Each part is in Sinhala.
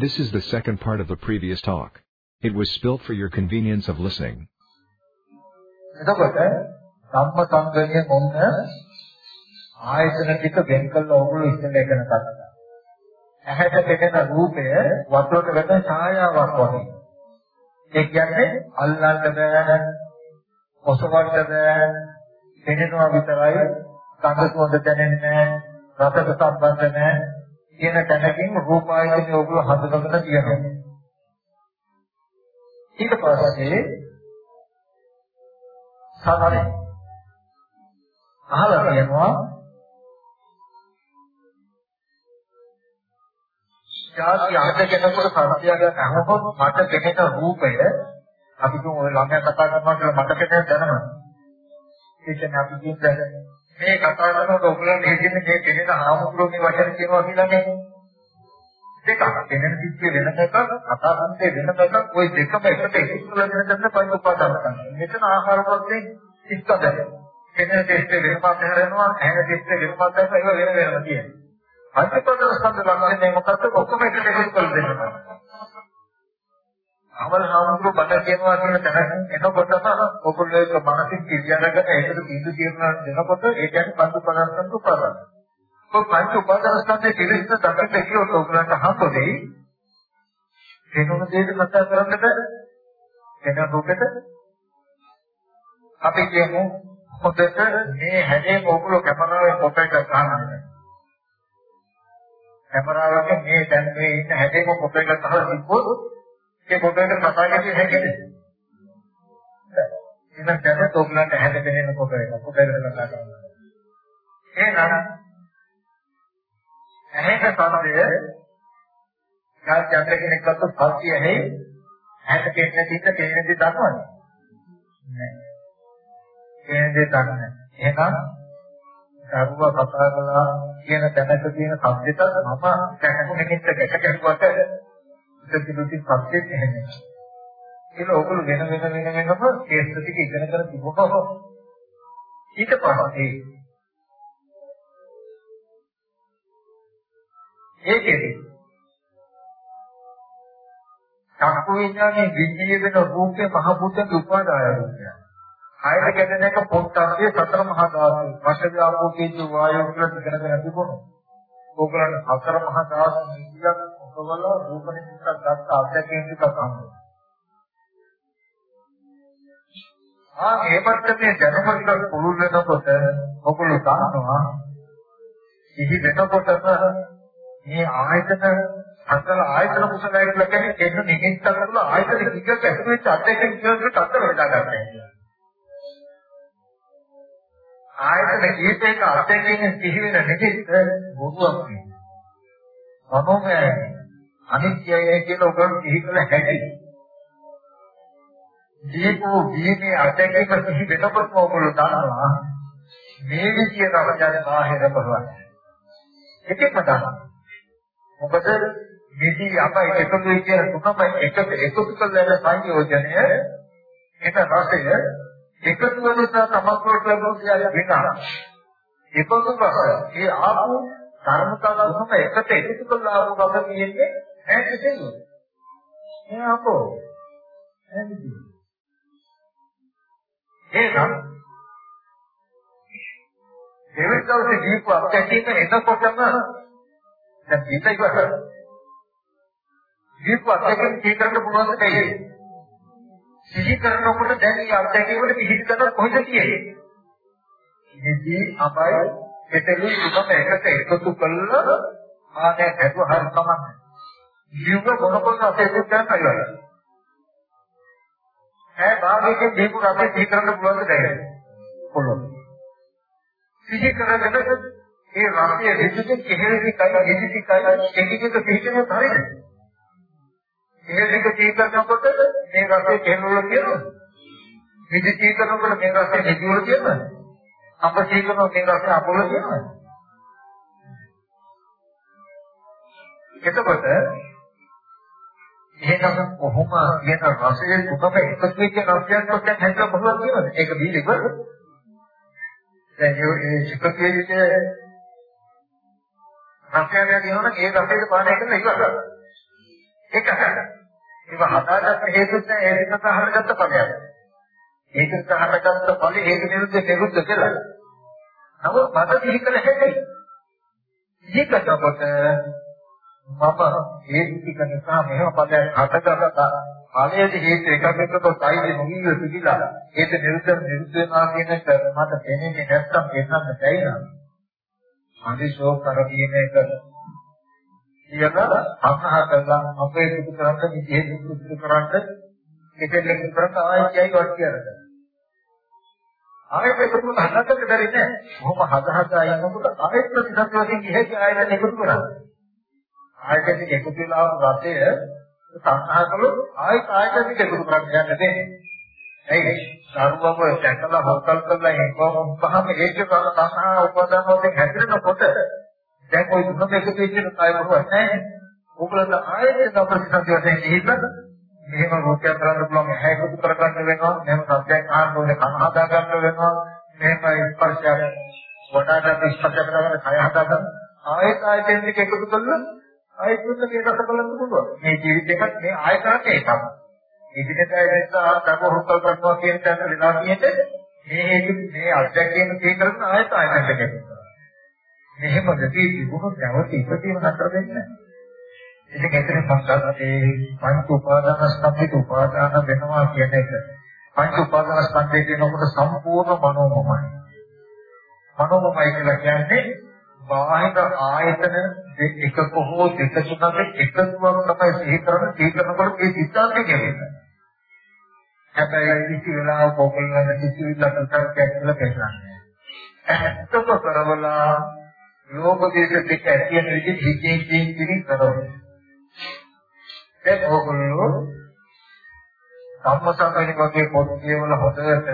This is the second part of the previous talk. It was spilt for your convenience of listening. එතකොට ධම්ම සංගණය මොන්න ආයතන ටික වෙන් කළ ඕගොල්ලෝ ඉස්සෙල්ලා ඉගෙන ගත්තා. ඇහැට පෙනෙන රූපය වතුරට වැටෙන ඡායාවක් වගේ. ඒ කියන්නේ අල්ලන්න බෑ, ඔසවන්න බෑ, පෙනෙනවා විතරයි, ගඳ සුවඳ දැනෙන්නේ නැහැ, රසට සම්බන්ධ නැහැ කියන තැනකින් රූප ආයතනය ඔයගොල්ලෝ හඳුනගෙන තියෙනවා. ඊට පස්සේ සාමාන්‍ය අහලා තියෙනවා ජාති අහදගෙනකොට සත්‍යය අහනකොට මට පෙනෙන රූපය අපි තුන් ඔය ළඟ කතා කරනවා කියලා මට පෙනෙන දැනනවා. ඒ කියන්නේ අපි කියන්නේ මේ කතා කරනකොට ඔයගොල්ලෝ හිතන්නේ මේ පෙනෙන ආමුද්‍රෝගේ වචන කියනවා කියලා නේ. දෙකක් පෙනෙන සිද්ධිය වෙන එකක් කතා කරන්නේ වෙන එකක් ওই දෙකම එකට එකතු කරලා දෙන පංච උපාදාන කරනවා. මෙතන ආහාර පස්සේ ඉස්සදද. පෙනෙන දෙස්සේ වෙනපත් හැරෙනවා, ඇහෙන දෙස්සේ වෙනපත් හැරෙනවා ඒක වෙන වෙනම කියන්නේ. පංචපද ස්කන්ධ ලක්ෂණය මොකක්ද ඔක්කොම එකට එකතු කරලා දෙනවා. අවල් හාමුදුරුවෝ බඩ කියනවා කියන තැන එනකොටම ඔයගොල්ලෝ ඒක මානසික කිරියාවකට ඒකට බිඳු කියනවා දෙනකොට ඒ කියන්නේ පංච පදාර්ථයන් උපාදාන. ඔය පංච උපාදාන ස්කන්ධයේ පිළිස්ස දකින්න කියොත් ඔයගොල්ලන්ට හම්බෙන්නේ වෙනම දෙයක කතා කරන්නද වෙන රූපෙට අපි කියමු හොඳට මේ හැදේ ඔයගොල්ලෝ කැමරාවේ ෆොටෝ එකක් ගන්නවා. කැමරාවක මේ දැන් මේ ඉන්න හැදේම ෆොටෝ එකක් අහලා තිබ්බොත් ඒ ෆොටෝ එක කතා කරන්නේ හැකේද? එහෙනම් දැන් ඔයගොල්ලන්ට හැද දෙන්න ෆොටෝ එක ෆොටෝ එකට කතා කරනවා. එහෙනම් ඇහෙක සමදය කාත් යන්න කෙනෙක් අත්ත සත්‍ය ඇහි ඇහැට කෙන්න තින්න තේරෙන්නේ දන්නවද? නෑ. තේරෙන්නේ දන්නේ. එහෙනම් දරුවා කතා කළා කියන තැනක තියෙන සබ්දෙට මම කැකු නිමිත්ත ගැට කැකුවට ඉතිරිදි සබ්දෙත් එහෙමයි. ඒක ඔයගොල්ලෝ වෙන වෙන වෙන වෙනම කේස් ටික ඉගෙන ගන්න තිබුණොත් ඊට පස්සේ ඒකෙදි චක්කු විඥානේ විද්‍ය වෙන රූපේ මහ බුද්ධ උපාදාය රූපය. හයට ගැටෙන එක පොට්ටස්සේ සතර මහා ධාතු පඨවි ආපෝ තේජෝ වායෝ කියලා ඉගෙනගෙන තිබුණා. ඕගලන් සතර මහා ධාතු නිදියක් ඔබවල රූප නිමිත්තක් ගත්ත අධ්‍යක්ෂයෙන් ටිකක් අහනවා. ආ ඒ මට්ටමේ දැනුමකට පුළුල් වෙනකොට ඔගොල්ලෝ දන්නවා සිහි වෙනකොටම මේ ආයතන අතල ආයතන කුසලයි කියලා කියන්නේ එන්න නිමිත්තක් තුළ ආයතන කිග්ගට ඇතුළේ අධ්‍යක්ෂයෙන් කියනකට අතර වෙලා ගන්නවා. ආයතන කීපයක අත්දැකීම් සිහි වෙන නිදිත් බොරුවක් නෙවෙයි. මනෝමය අනිත්‍යය කියලා ඔබ සිහි කළ හැකි. දීපෝ දීමේ අත්දැකීම සිහි වෙනකොටම ඔයගොල්ලෝ දන්නවා මේ විදියට අවජාන බාහිර බලවත්. එකෙක්ම දන්නවා. මොකද නිදි අපයි එකතු කියන තුනම එකට එකතු කරලා සංයෝජනය ඒක රසය එකතු වෙන නිසා තමක්වට ලැබුණු කියලා වෙනවා. ඒකත් බස ඒ ආපු ධර්මතාව තුනම එකට එකතු කරලා ආපු බව කියන්නේ ඈට දෙන්නේ. ඒ ආපෝ එන්නේ. එහෙනම් දෙවියන්ගේ දීප අත්‍යකීම එතකොටම දැන් පිට ඉවර. දීප අත්‍යකීම කීකරන්න පුළුවන් දෙයක්. සිහි කරනකොට දැන් මේ අත්දැකීමට පිහිට කරන කොහෙද තියෙන්නේ? ඉතින් අපයි මෙතන සුබම එකට එකතු කළා ආනේ දැකුව හරි තමයි. ජීව මොනකොට අපේ දුක්ඛයන් අයිවලා. ඒ භාගයේ දීපු අපේ සිහි කරන්න පුළුවන් දෙයක්. පුළුවන්. සිහි කරගෙන ඒ රාශිය විදුලි කෙහෙලි කයි විදුලි කයි එකකිට පිහිටෙන හරියද? මේ දෙක චීකරනකොට මේ රසය කෙරවල කියනවා. විදි චීකරනකොට මේ රසය නිදිවල කියනවා. අප චීකරනකොට මේ රසය අපවල කියනවා. එතකොට එහෙනම් කොහොම කියන රසයේ තුනම එකතු වෙච්ච රසයක් කොටක් හැදලා බලන්න කියනද? ඒක බීලි ඉවරද? දැන් මේ චිකකයේ රසය කියනවනේ ඒ රසයේ පානය කරන ඉවරද? ඒක හදන්න. ඒක හදාගත්ත හේතුත් නැහැ ඒක සහනගත්ත ඵලයක්. ඒක සහනගත්ත ඵලෙ හේතු නිරුද්ධ නිරුද්ධ කියලා. නමුත් මට පිළිකල හැකි. ඒකටකොට මම හේතු ටික නිසා මෙහෙම පදයක් හටගත්තා. ඵලයේ හේතු එකක් එක්කව සයිද නොවිය සිටිලා ඒක නිරුද්ධ නිරුද්ධ වෙනවා කියන එක මට තේරෙන්නේ නැත්තම් එන්නත් බැයි නම්. අනිශෝක කර කියන එක කියලා අහහ කරලා අපේ සුදු කරන්න විදිහේ සුදු කරන්න එකෙන් කරත් ආයෙත් යයි වට කියලා. ආයෙත් ඒක තුන හදන්න බැරි නෑ. කොහොම හද හදා ඉන්නකොට ආයෙත් ප්‍රතිසත් වශයෙන් ගිහින් ආයෙත් එකතු කරන්නේ. ආයෙත් එකතු වෙලා රතය සංහා කළොත් ආයෙත් ආයෙත් එකතු කරන්න යන්න දෙන්නේ. ඇයි? සරුවව දැකලා හොල්කල් කරලා එක්කම පහම ඒක සංහා උපදාන වලින් හැදෙනකොට දැන් ওই දුක එකතු වෙච්ච කය මොකක්ද නැහැ. ඕගලන්ට ආයෙත් ප්‍රතිසන්දි වශයෙන් ගිහින් මෙහෙම රෝගයක් කරන්න පුළුවන් ඇහැ එකතු කරගන්න වෙනවා. මෙහෙම සත්‍යයක් අහන්න ඕනේ කන හදා ගන්න වෙනවා. මෙහෙම ස්පර්ශයක් වඩාට ස්පර්ශ කරගන්න කය හදා ගන්න. ආයෙත් ආයෙත් දෙක එකතු කළොත් ආයෙත් දුක රස බලන්න පුළුවන්. මේ ජීවිතේකත් මේ ආයතනත් ඒකම. ඉදිරියට ඇවිල්ලා දකෝ හුස්කල් කරනවා කියන තැන වෙලා තියෙන්නේ මේ හේතු මේ අධ්‍යක්ෂයෙන් තේ කරන ආයත ආයතනට ගැටෙනවා. මෙහෙම ගතිය තිබුණොත් නැවත ඉපදීම නතර වෙන්නේ නැහැ. ඉතින් එතන සංස්කාරයේ පංච උපාදාන ස්කන්ධයට උපාදාන වෙනවා කියන එක. පංච උපාදාන ස්කන්ධය කියනකොට සම්පූර්ණ මනෝමයයි. මනෝමයයි කියලා කියන්නේ බාහිර ආයතන එකක හෝ දෙක තුනක එකතුවක් තමයි සිහි කරන සිහි කරනකොට ඒ සිද්ධාන්තය කියන්නේ. හැබැයි කිසි වෙලාවක ඕකෙන් කිසි විදිහකට කරකැවිලා පෙන්නන්නේ. ඇත්තම කරවලා ලෝභ දේශ දෙක ඇති වෙන විදිහ හිතේ හිතේ කිරි කරනවා. දැන් ඕගොල්ලෝ සම්මසාකරණ වගේ පොත් කියවල හොඳට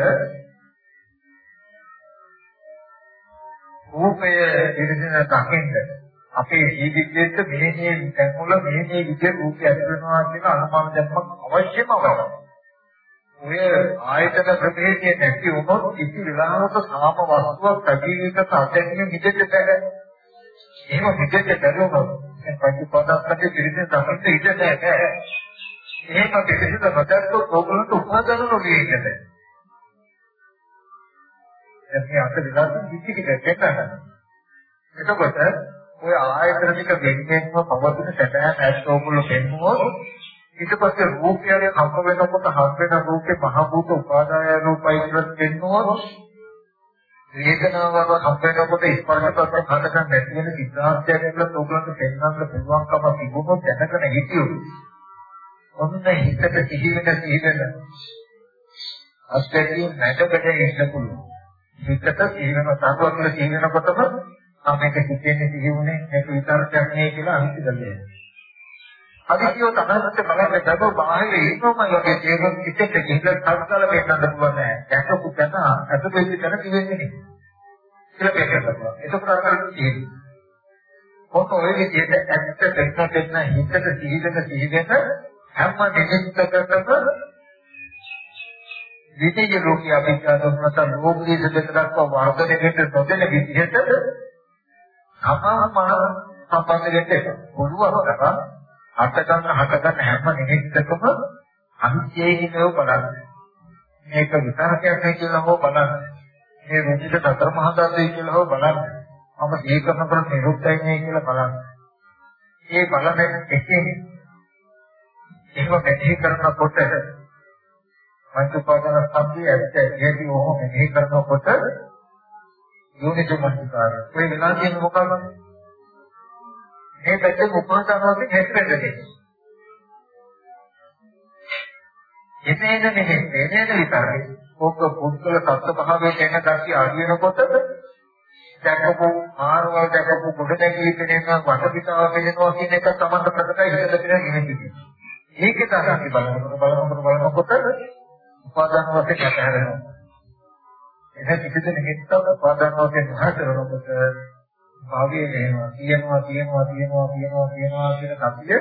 රූපය ඉරිදින දකින්න අපේ ජීවිතයේත් මේ මේ තැන්වල මේ මේ විදිහ රූපය ඇති වෙනවා කියන අනුමාන දැක්මක් අවශ්‍යම අවශ්‍යයි. ඔය ආයතන ප්‍රභේදයේ නැති වුණොත් කිසි වෙලාවක සාම වස්තුවක් සජීවික සත්‍යයෙන් මිදෙන්න බැහැ. එහෙම පිටෙට බැලුවම දැන් පංචපාදස්කන්ධයේ පිළිදෙන තමයි ඉඳ නැහැ. එහෙම පිළිදෙන නොදැක්කොත් ඕගොල්ලන්ට උපාදාන නොවේ ඉන්නේ. එතන අත විලාස පිටික දෙකකට. එතකොට ඔය ආයතන ටික දෙන්නේම පවතින සැබෑ ඇස් ඕගොල්ලෝ පෙන්නුවොත් ඊට පස්සේ රූපයනේ කම්ප වෙනකොට හම් වෙන රූපේ මහ භූත උපාදාය රූපයි කියලා පෙන්නුවොත් වේදනාව හම්බෙනකොට ස්පර්ශ කරන හදගන්න නැති වෙන සිද්ධාර්ථයක් කියලා ඕගලන්ට පෙන්වන්න පුළුවන්කම තිබුණොත් දැනගෙන හිටියොත් ඔන්න හිතට සිහි වෙන සිහි වෙන අස්තරිය නැටකට ඉන්න පුළුවන් හිතට සිහි වෙන සාධුවක්ල සිහි වෙනකොටම ආ මේක හිතෙන්නේ සිහි වුණේ මේක විතරක් නේ කියලා අහිති ගන්නේ අදිසියෝ තමයි බලන්න දබ බාහිර ඉන්නම වගේ දේවල් පිටට ගිහිල්ලා සංස්කාර වෙන්නත් පුළුවන් නෑ. දැකපු තැන අසුබෙදි තැන කියෙන්නේ නේ. කියලා පෙන්නනවා. එතකොට අර තියෙන්නේ. කොහොම ඔය විදිහට ඇත්ත දෙන්න දෙන්න හිතට සිහිදෙන සිහිදෙන හැම නිමිත්තකටම විදේය ලෝකයේ අභිඥාතමත ලෝකයේ දෙකක් වර්ධනය වෙන්න නොදෙන විදිහට සමාන සම්බන්ධ දෙන්න පුළුවන් තරම් හට ගන්න හට ගන්න හැම නිමිත්තකම අනිත්‍යයේ කියව බලන්න. මේක විතරකයක් කියලා හෝ බලන්න. මේ විදිහට සතර මහා ධාතුයි කියලා හෝ බලන්න. මම ඒ කරනකොට නිරුක්තයි නේ කියලා බලන්න. ඒ බලන එකේ එහෙම මෙහෙ කරනකොට පංච උපාදාන ස්කන්ධය ඇත්ත ඇති ඕම මෙහෙ කරනකොට යෝනිසෝ මනසිකාරය. ඒ වෙලා තියෙන මොකක්ද? මේ පැත්තේ උපාදානවලින් හැස්පෙන්නේ. එතේන මෙහෙ එතේන විතරයි. ඔක පුද්ගල සත්‍ය භාවයට එන දැක්ටි අඩු වෙනකොට දැකපු ආරවල් දැකපු කොට දැකී කෙනෙක් වටපිටාව පෙන්නනවා කියන එක සමන්ත ප්‍රකටයි හිතට පිළිගෙන ඉන්නේ. ඒකේ තමයි බලනකොට බලනකොට බලනකොට උපාදාන වශයෙන් කතාරනවා. එහෙනම් කිසිදෙන හිතක් උපාදාන වශයෙන් මහතරනකොට භාවයේ වෙනවා කියනවා කියනවා කියනවා කියනවා කියනවා කියන කතිය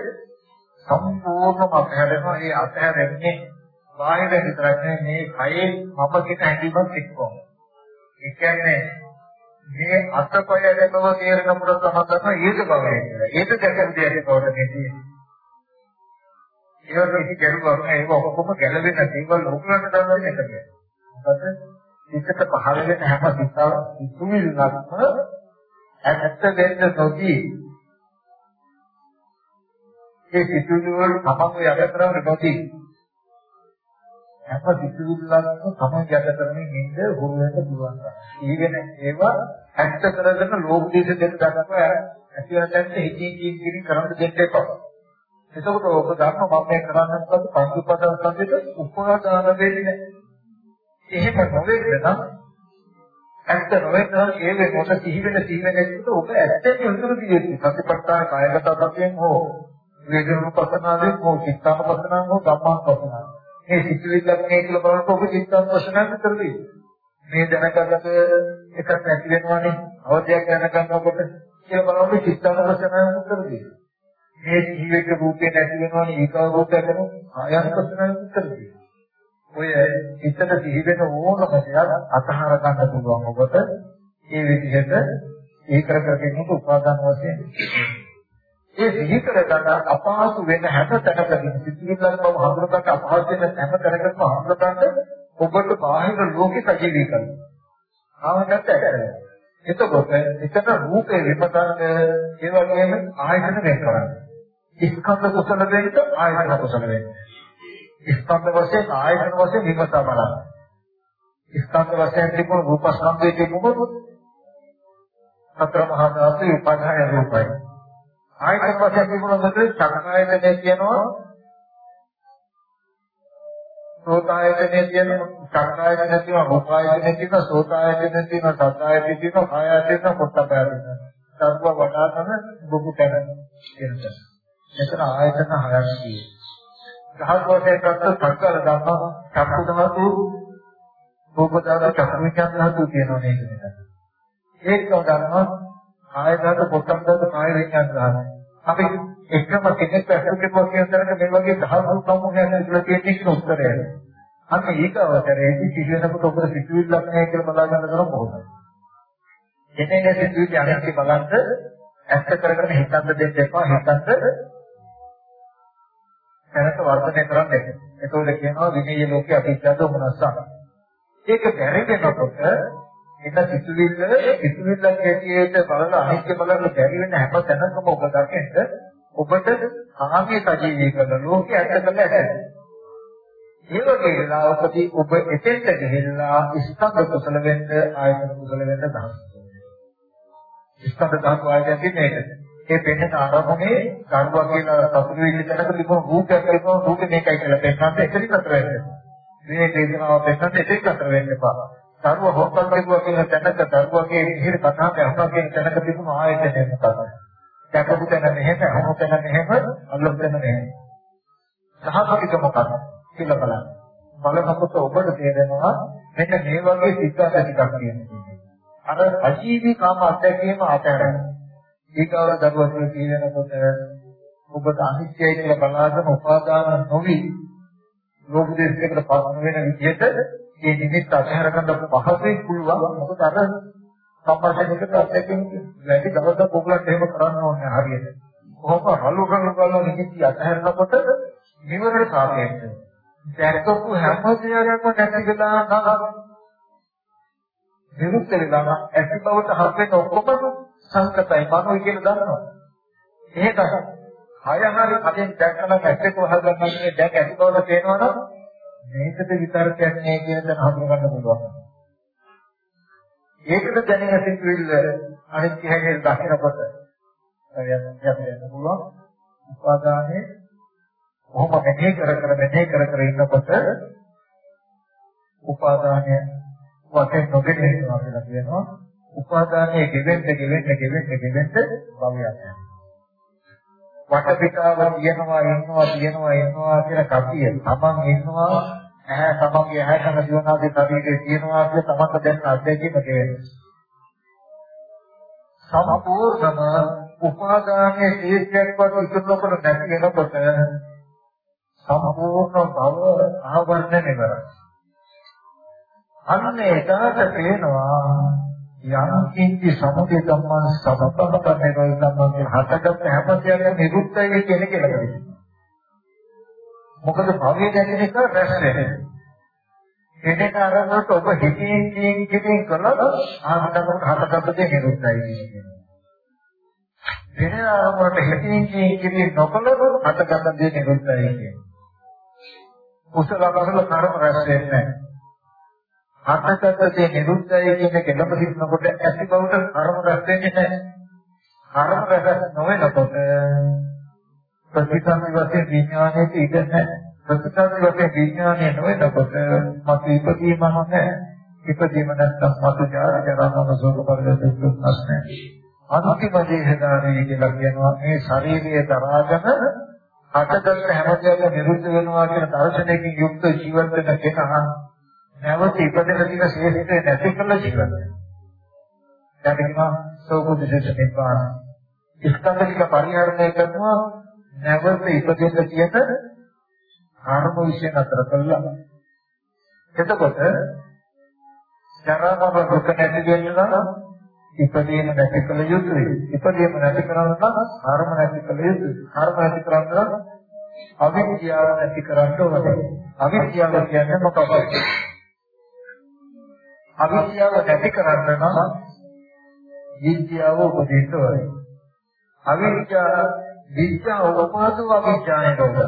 සම්පූර්ණම අත්හැරෙනවා. ඒ අත්හැරෙන්නේ බාහිර විතරක් නෙමෙයි මේ කයේ මම කියන හැඟීමත් එක්කම. ඒ කියන්නේ මේ අත්පය දැකව තේරෙන පුර තමයි ඒක බවයි කියලා. ඒක දැකන දෙයක් බවට නෙමෙයි. ඒවට ඉති ගැළුවා ඒක ඔක්කොම ගැලවෙන දේවල් ලෝකලට දාන්න එක කියන්නේ. මොකද සිතට පහළ වෙන හැම සිතාව සිතුවිල්ලක්ම ඇත්ත දෙන්න නොදී ඒ සිතුවිලි වල තමන්ව යට කරගෙන නොදී හැම සිතුවිල්ලක්ම තමන් යට කරමින් ඉන්න හුරු වෙන්න පුළුවන්. ඊගෙන ඒවා ඇත්ත කරගෙන ලෝක දේශ දෙක දක්වා ඇතිවටත් හිතින් කින් කරන්න දෙන්න එපා. එතකොට ඔබ දන්න මම මේ කරන්නේ මොකද්ද පංච උපාදාන සංකේත උපාදාන වෙන්නේ එහෙම නොවෙන්න නම් ඇත්ත නොවෙන්න නම් ඒ වෙනකොට සිහි වෙන සිහි වෙන එකට ඔබ ඇත්තටම උතුරු දියෙන්නේ සතිපට්ඨාන කායගත සතියෙන් හෝ වේදනුපසනාවෙන් හෝ චිත්තානුපසනාවෙන් හෝ ධම්මානුපසනාවෙන් මේ සිතුවිල්ලක් මේ කියලා බලනකොට ඔබ චිත්තානුපසනාව විතර මේ දැනගන්නක එකක් නැති වෙනවනේ. අවධියක් දැනගන්නකොට කියලා බලනකොට චිත්තානුපසනාව විතර මේ ජීවිත රූපේ නැති වෙනවනේ ඒකව රූපයක් වෙන ආයන ප්‍රශ්නයක් උත්තර දෙනවා. ඔය හිතට සිහි වෙන ඕනම දෙයක් අතහර ගන්න පුළුවන් ඔබට ඒ විදිහට ඒ කර කර කෙනෙක් උපාදාන වශයෙන් ඒ සිහි කර ගන්න අපහසු වෙන හැම තැනකදී සිතිවිල්ලක් බව හඳුනගන්න අපහසු වෙන හැම තැනකම හඳුනගන්න ඔබට බාහිර ලෝකෙ සජීවී කරනවා. ආවකට ඇතරයි. එතකොට එතන රූපේ විපතන ඒ වගේම ආයතන වෙන කරන්නේ. ස්කන්ධ කුසල වෙන්න ආයතන කුසල වෙන්න. ස්කන්ධ වශයෙන් ආයතන වශයෙන් විමසා බලන්න. ස්කන්ධ වශයෙන් තිබුණු රූප ස්කන්ධයේ තිබුණු සතර මහා ධාතු උපාදාය රූපයි. ආයතන වශයෙන් තිබුණු මොකද චක්‍රායතනය කියනවා සෝතායතනය කියනවා චක්‍රායතනය කියනවා රූපායතනය කියනවා සෝතායතනය කියනවා සත්තායතනය කියනවා කායායතනය කියනවා පොට්ටපායතනය. සර්ව වඩාතන බුදු තැන කියනවා. මෙතන ආයතන හයක් තියෙනවා. දහස් වශයෙන් ගත්ත සංකල්ප ධර්ම චක්කු ධාතු රූප ධාතු චක්කු විඥාන ධාතු කියනවා නේද මෙතන. ඒකම ධර්ම ආය ධාතු පොට්ටම් ධාතු කාය විඥාන ධාතු. අපි එකම කෙනෙක් ඇසුරේ කියන තරක මේ වගේ දහස් සමූහයක් ඉස්සලා තියෙන එක උත්තරය. අන්න ඒක අවතරේදී සිදුවෙනකොට ඔබට සිතුවිල්ලක් නැහැ කියලා බලා ගන්න තරම් බොහොමයි. එතන සිතුවිලි අනිත්‍ය බලන්න ඇත්ත කරගෙන හිතන්න දෙන්න එපා හිතන්න දැනට වර්ධනය කරන්න එන්නේ. ඒකෝද කියනවා විනය ලෝකයේ අතිශය දුමනසක්. ඒක බැරි වෙනකොට එන සිතුවිල්ල සිතුවිල්ලක් ඇටියට බලන අනිත්‍ය බලන බැරි වෙන හැම තැනකම ඔබ දකින්න ඔබට කාමයේ සජීවී කරන ලෝකයේ ඇත්ත කරලා ඇත. ඒ වගේ වෙලාවකදී ඔබ එතෙන්ට ගිහිල්ලා ස්කන්ධ කුසල වෙන්න ආයතන කුසල වෙන්න දහස්. ස්කන්ධ ධාතු ආයතන කියන්නේ ඒකද? ඒ පෙන්නන ආරම්භනේ කරුවා කියලා සතුරු වෙන්න තැනක තිබුණු රූපයක් තිබුණා රූපේ මේකයි කියලා පෙන්නන්න එකලින් අතර වෙන්න. මේ දේශනාව පෙන්නන්න එකලින් අතර වෙන්න එපා. කරුවා හොක්කල් තිබුණා කියන තැනක කරුවාගේ ඉහිර කතාවක් අහනවා කියන තැනක තිබුණු ආයතනය මොකක්ද? දැකපු තැන මෙහෙම, අහපු තැන මෙහෙම, අල්ලපු තැන මෙහෙම. සහපිත මොකක්ද කියලා බලන්න. බලනකොට ඔබට තේරෙනවා මෙන්න මේ වගේ සිද්ධාන්ත ටිකක් තියෙනවා. අර අජීවී කාම අධ්‍යක්ෂේම ආතරණ ඊගාව දරුවතුන් කියනකොට ඔබට අනිත්‍යයි කියලා බලාගෙන උපාදාන නොවි ලෝක දෙයකට පස්සන වෙන විදිහට මේ නිමිත්ත අතහැර ගන්න පහසුයි පුළුවන්. මොකද අර සම්පර්කයකට අත්දැකීම් වැඩි දවසක් ඔයගලන්ට එහෙම කරන්න ඕනේ හරියට. කොහොම රළු කරන බලන නිමිති අතහැරනකොට නිවරට සාපේක්ෂව දැක්කපු හැම දෙයක්ම නැති වෙලා නම් විරුද්ධ වෙලා ඇති බවට හත් වෙන ඔක්කොම සංකතයි මනෝයි කියලා දන්නවා. එහෙනම් හය හරි කලින් දැක්කම ඇත්තට වහගන්න මේ දැක් ඇති බව තේනවනම් මේකද විතරකයක් නෑ කියන දේ හඳුනා ගන්න පුළුවන්. ඒකද දැනෙන සිතුවිල්ල අනිත් හැගේ දකිනකොට යන්න පුළුවන්. උපාදානයේ කොහොම මෙහෙ කර කර මෙහෙ කර කර ඉන්නකොට උපාදානය වශයෙන් නොගෙන ඉන්නවා කියලා කියනවා. උපාදානයේ ගෙවෙන්න ගෙවෙන්න ගෙවෙන්න ගෙවෙන්න භවයක් යනවා. වටපිටාව තියෙනවා ඉන්නවා තියෙනවා ඉන්නවා කියන කතිය තමන් ඉන්නවා ඇහැ තමන්ගේ ඇහැ කන දිවනාගේ ශරීරයේ තියෙනවා කියලා තමන්ට දැන් අත්දැකීම කෙරෙනවා. සම්පූර්ණම උපාදානයේ හේතුයක්වත් ඉතුරුකොට නැති වෙනකොට සම්පූර්ණ භව ආවරණය ඉවරයි. අන්න ඒකට පේනවා යම් කිංචි සමුදය ධම්මං සබ්බපප නිරෝධ ධම්මං හටගත් හැම දෙයක්ම නිරුද්ධයි කියන කියලා කියනවා. මොකද භවයේ දැනෙන එක රැස් වෙනවා. එදෙක අරමුණට ඔබ හිතින් කියින් කියින් කළොත් ආහතකට හතකට නිරුද්ධයි කියන්නේ. වෙන අරමුණට හිතින් කියින් කියින් නොකළොත් හතකට දේ නිරුද්ධයි කියන්නේ. කුසල අකුසල කර්ම රැස් වෙන්නේ නැහැ. හතකට දේ නිරුද්ධයි කියන කෙලප සිටිනකොට ඇති බවට කර්ම රැස් වෙන්නේ නැහැ. කර්ම රැස් නොවෙනකොට ප්‍රතිසංවි වශයෙන් විඥානයේ ඉඳ නැහැ. ප්‍රතිසංවි වශයෙන් විඥානය නොවෙනකොට මත ඉපදීම නැහැ. ඉපදීම නැත්නම් මත ජාර ජරාම සෝක පරිදෙස් ප්‍රශ්නයි. අන්තිම දේහදානය කියලා කියනවා මේ ශරීරයේ දරාගෙන හටගත්ත හැමදේම නිරුද්ධ වෙනවා කියන දර්ශනයකින් යුක්ත ජීවත් වෙන කෙනා නැවත ඉපදෙන දින ශේෂිතේ නැති කළ ජීවත් වෙනවා. දැන් කියනවා සෝකුදිසෙත් නිබ්බාන. ස්කන්ධ ටික පරිහරණය කරනවා නැවත ඉපදෙන්න තියෙන කර්ම විශ්ය නතර කළා. එතකොට ජරාව දුක නැති වෙන්න නම් ඉපදීම නැති කළ යුතුයි. ඉපදීම නැති කරන්න නම් කර්ම නැති කළ යුතුයි. කර්ම නැති කරන්න නම් අවිද්‍යාව නැති කරන්න ඕනේ. අවිද්‍යාව කියන්නේ මොකක්ද? අවිද්‍යාව නැති කරන්න නම් විද්‍යාව උපදින්න ඕනේ. අවිද්‍යාව විද්‍යාව උපමාසු අවිද්‍යාවේ නෝද?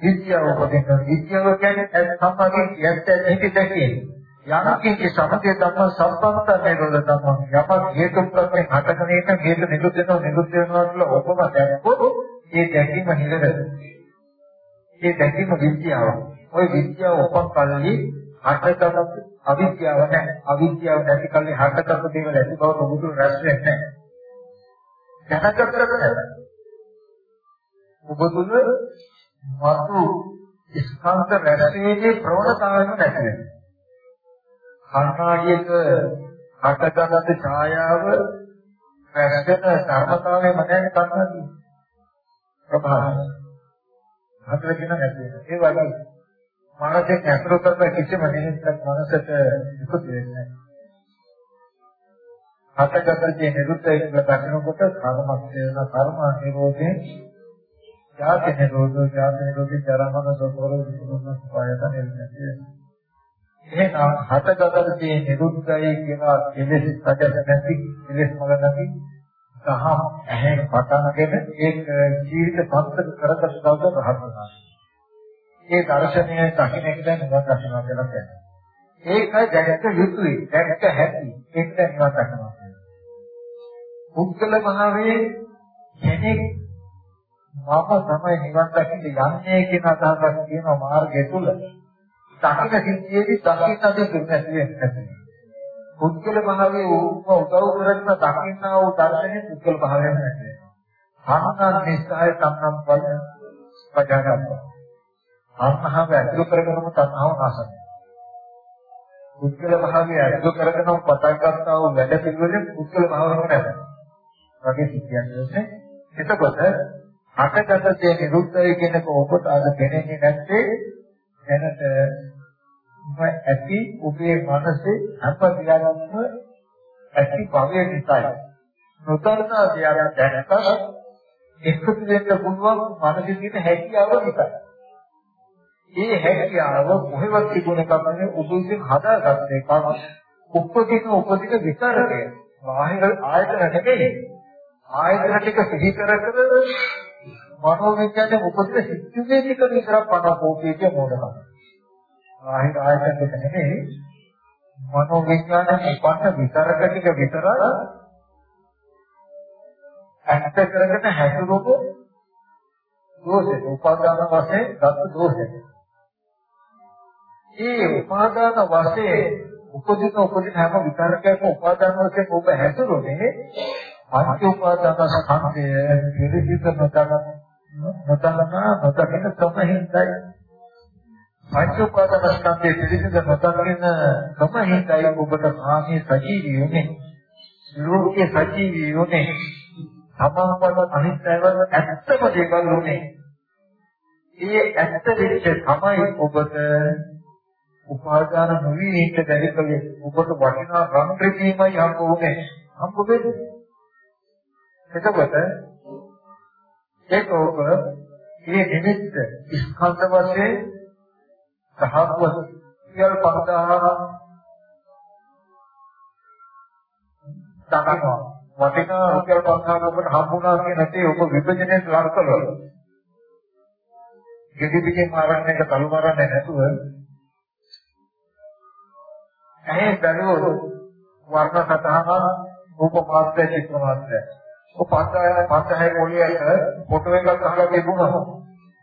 විද්‍යාව උපදින විද්‍යාව කියන්නේ සම්මාගේ කියත් ඇහිති දැකේ. යනකින්ක සමතේ ධම්ම සම්පන්න නිරෝධ ධම්ම යමක් හේතු ප්‍රත්‍යයෙන් හටගෙන එක හේතු නිරුද්ධ වෙනවා නිරුද්ධ වෙනවා කියලා ඔබම දැක්කොත් ඒ දැකීම නිරද. ඒ දැකීම විද්‍යාව. ওই විද්‍යාව උපන් කල්ලි හටගත් අවිද්‍යාව නැහැ. අවිද්‍යාව නැති කල්ලි හටගත් දේවල් ඇති බව ඔබට රැස් වෙන්නේ නැහැ. දැනගත්තට නැහැ. ඔබ තුල වස්තු ස්කන්ධ රැස්වීමේ ප්‍රවණතාවයක් නැති වෙනවා. කර්ණාඩියක හටගත් ඡායාව රැස්වෙන ධර්මතාවය මතයෙන් කර්ණාඩිය. ප්‍රභාව. හතර කියන නැති වෙනවා. ඒ වගේ මානසික ඇසුරු කරන කිසිම නිමිත්තක් මනසට ඉක්තු වෙන්නේ නැහැ. හතගතේ නිරුද්ධය කියලා දකිනකොට කර්මස් වෙන කර්ම නිරෝධේ ජාති නිරෝධෝ ජාති නිරෝධේ ජරමන සෝතවල විසුණු සුපායත නිර්ණය එහෙනම් හතගතේ නිරුද්ධය කියලා කෙලෙස් සැකස නැති කෙලෙස් මග නැති සහ ඇහෙන් පටනගෙන ඒක ජීවිත පත්තක කරගත් දවස රහත්නවා ඒ දර්ශනය දකින්න එක දැන් නිවන් දකින්නවා කියලා කියනවා. ඒකයි දැක්ක යුතුයි. දැක්ක හැටි ඒක නිවන් දකින්නවා පුද්ගල භාවයේ කෙනෙක් මම තමයි නිවන් දකින්න යන්නේ කියන අදහසක් තියෙන මාර්ගය තුල දකින්න සිද්ධියේදී දකින්න දේ නැති. වෙන්නේ පුද්ගල භාවයේ උදව් කරන දකින්නා වූ දර්ශනේ පුද්ගල භාවයක් නැති වෙනවා. අන්නන් නිස්සය සම්නම් වල පජාගත. අන්නහව ඇතුළු කරගෙනම තණ්හාව නැසන. පුද්ගල භාවයේ ඇතුළු කරගෙනම පටන් ගන්නා වූ වැඩ පිළිවෙලෙන් පුද්ගල භාවයක් නැහැ. වගේ සිද්ධියක් එතකොට හටගතේ නිරුද්ධය කියනක ඔබට අද දැනෙන්නේ නැත්තේ දැනට ඔබ ඇති ඔබේ මනසේ අප දියාගන්න ඇති භවය නිසායි නොතරනා දියාගන්න දැනක එකතු වෙන්න පුළුවන් මනසේ තියෙන හැකියාව නිසායි ඒ හැකියාව කොහෙවත් තිබුණ එකක් නෙවෙයි ඔබ විසින් හදාගත්ත එකක් උපදින උපදින විතරකය බාහිර ආයතන නෙමෙයි ආයතන ටික සිහි කර කර මනෝවිද්‍යාවේ උපදින සිත්තුවේ ටික විතරක් පණ කෝපයේ මොනවා. ආහිත ආයතන ටික නෙමෙයි මනෝවිද්‍යාවේ උපන්න විතරක ටික විතර ඇත්ත කරගෙන හැසිරුණු දෝෂේ උපාදාන වශයෙන් ගත්ත දෝෂේ. මේ උපාදාන වශයෙන් උපදින උපදින හැම විතරකයක්ම උපාදාන වශයෙන් ඔබ හැසිරුනේ පංච උපාදාන ස්කන්ධය පිළිසිත නොතන නොතනනා නොදකින සමහින්දයි පංච උපාදාන ස්කන්ධය පිළිසිත නොතනකින සමහින්දයි ඔබට කාමී සජීවී වුනේ. ලෝකයේ සජීවී වුනේ. සමාපල අනිත්‍යවල ඇත්තම දේවල් වුනේ. ඒ ඇත්ත විච්ච තමයි ඔබට උපාදාන නොවි ඉන්න බැරි කලේ ඔබට වටිනා රන් රිදීමයි හම්බ වුනේ හම්බ වෙන්නේ එතකොට ඒක ඔබ මේ නිමිත්ත ස්කන්ධ වශයෙන් සහත්ව සියල් 5000 දකිනවා වටිනා රුපියල් 5000 ඔබට හම්බුණා කියන නැති ඔබ විභජනයේ ලක් කළොත් ගෙඩි පිටින් මාරන්නේ එක කළු මාරන්නේ නැතුව ඇයි බැලුවොත් වර්ණ සතහන රූප මාත්‍රය චිත්‍ර මාත්‍රය ඔය පස්සය පස්සය පොලියට ෆොටෝ එකක් අහලා තිබුණා.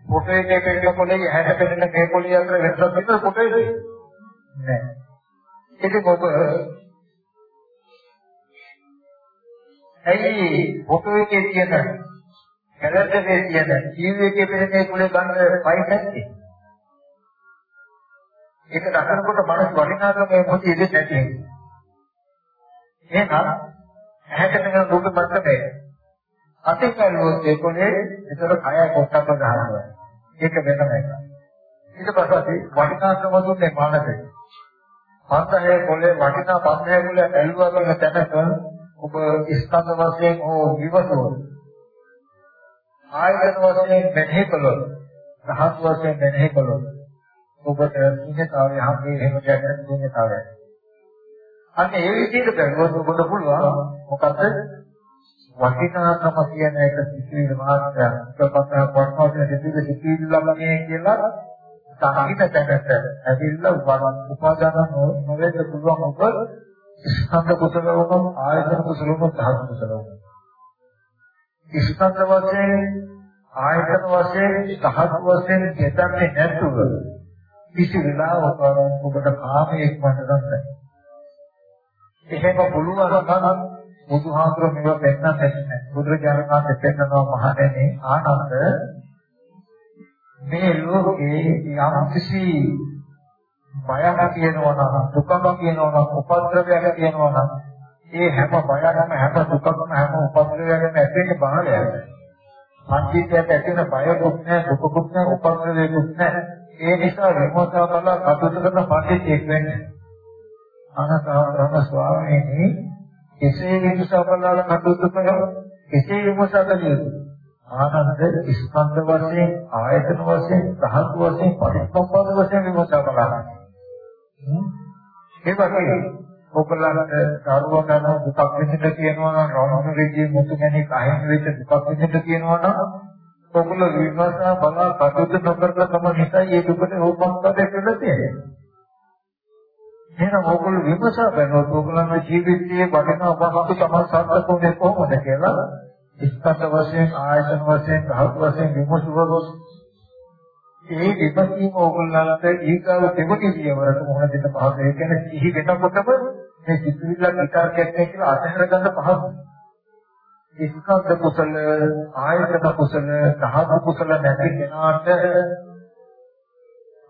ෆොටෝ එකේ පෙන්න පොලේ හැට පෙන්න මේ පොලිය අතර වෙනසක් තියෙනවා ෆොටෝ එකේ නෑ. ඉතින් ඔබ ඇයි ෆොටෝ එකේ තියෙන කැලටරේ තියෙන ටීවී එකේ පෙන්න මේ පොලේ ගන්න පයි නැත්තේ ඒක දකිනකොට මනස වටිනාකම මේ මොකද ඉන්නේ නැති එහෙනම් ඇහැට පෙනෙන රූප මතකය. අතින් බැලුවොත් ඒකෝනේ ඒතර කය කොටක ගන්නවා ඒක වෙනම එකක්. ඊට පස්සේ වටිනාකම දුන්නේ මානසෙ. පන්තහේ කොලේ වටිනා පන්තහේ කොලේ ඇල්ලුවා කරන තැනක ඔබ ස්කන්ධ වශයෙන් හෝ විවසෝ ආයතන වශයෙන් මෙහෙ කළොත් රහත් වශයෙන් මෙහෙ කළොත් ඔබට ශුන්‍යතාවය හැමේ එහෙම දෙයක් ශුන්‍යතාවය. අන්න ඒ විදිහට බැලුවොත් ඔබට පුළුවන් මොකද වටිනාකම කියන එක සිතිවිලි මාත්‍රයක්. ඒකපත් වටපිට සිතිවිලි සිතිවිලි ළමනේ කියලා සාහිත තැනට ඇවිල්ලා වරන් උපාදාන නොවේද පුළුවන් ඔබ ස්කන්ධ කුසලවම ආයතන කුසලවම ධාතු කුසලවම. ස්කන්ධ වශයෙන් ආයතන වශයෙන් ධාතු වශයෙන් දෙතන්නේ නැතුව කිසි වෙලාවක ඔබට කාමයේ ඉක්මනට ගන්න. එහෙම පුළුවන් නම් බුදුහාමුදුරුවෝ මේවා පෙන්නන්න නැහැ. බුදුරජාණන් වහන්සේ පෙන්නනවා මහණෙනි ආනන්ද මේ ලෝකේ යම් කිසි බයක් තියෙනවා නම් දුකක් තියෙනවා නම් උපද්‍රවයක් තියෙනවා නම් ඒ හැම බයකම හැම දුකක්ම හැම උපද්‍රවයක්ම ඇතිවෙන්නේ බාහිරයි. සංකීර්ණයට ඇතිවෙන බයකුත් නැහැ දුකකුත් නැහැ උපද්‍රවයකුත් නැහැ. ඒ නිසා විමෝචන කළා කටයුතු කරන පඬිතෙක් වෙන්නේ. අනතරම ස්වාමීනි කෙසේ විමසා කළා කටයුතු කරා කෙසේ විමසා කළේ ආනන්ද ස්කන්ධ වශයෙන් ආයතන වශයෙන් ධාතු වශයෙන් පරිසම්පාද වශයෙන් විමසා කළා. ඒ වගේ ඔබලන්ට කරුණාන දුක් විඳින්න කියනවා නම් රෝමන රේජී මුතුමැණික් අහිමි වෙච්ච දුක් විඳින්න කියනවා නම් ඔගොල්ලෝ විමර්ශන බලා කටයුතු නොකරන කම නිසා මේ දුකට ඕපන්කද කියලා තියෙනවා. එහෙනම් ඔගොල්ලෝ විමසා බලනකොට ඔයගොල්ලන්ගේ ජීවිතයේ වටින ඔබකට තමයි සාර්ථකුනේ කොහොමද කියලා ස්පষ্ট වශයෙන් ආයතන වශයෙන් ධාතු වශයෙන් විමසුවොත් ඒ විපස්සීම ඕගොල්ලන්ට ඊගාව දෙවටි කියවරට මොහොන දෙන්න පහසු. ඒ කියන්නේ සිහි වෙනකොටම මේ සිතුවිල්ල විකාරකයක් කියලා අතහැර ගන්න පහසුයි. ස්කන්ධ කුසල ආයතන කුසල ධාතු කුසල නැති කෙනාට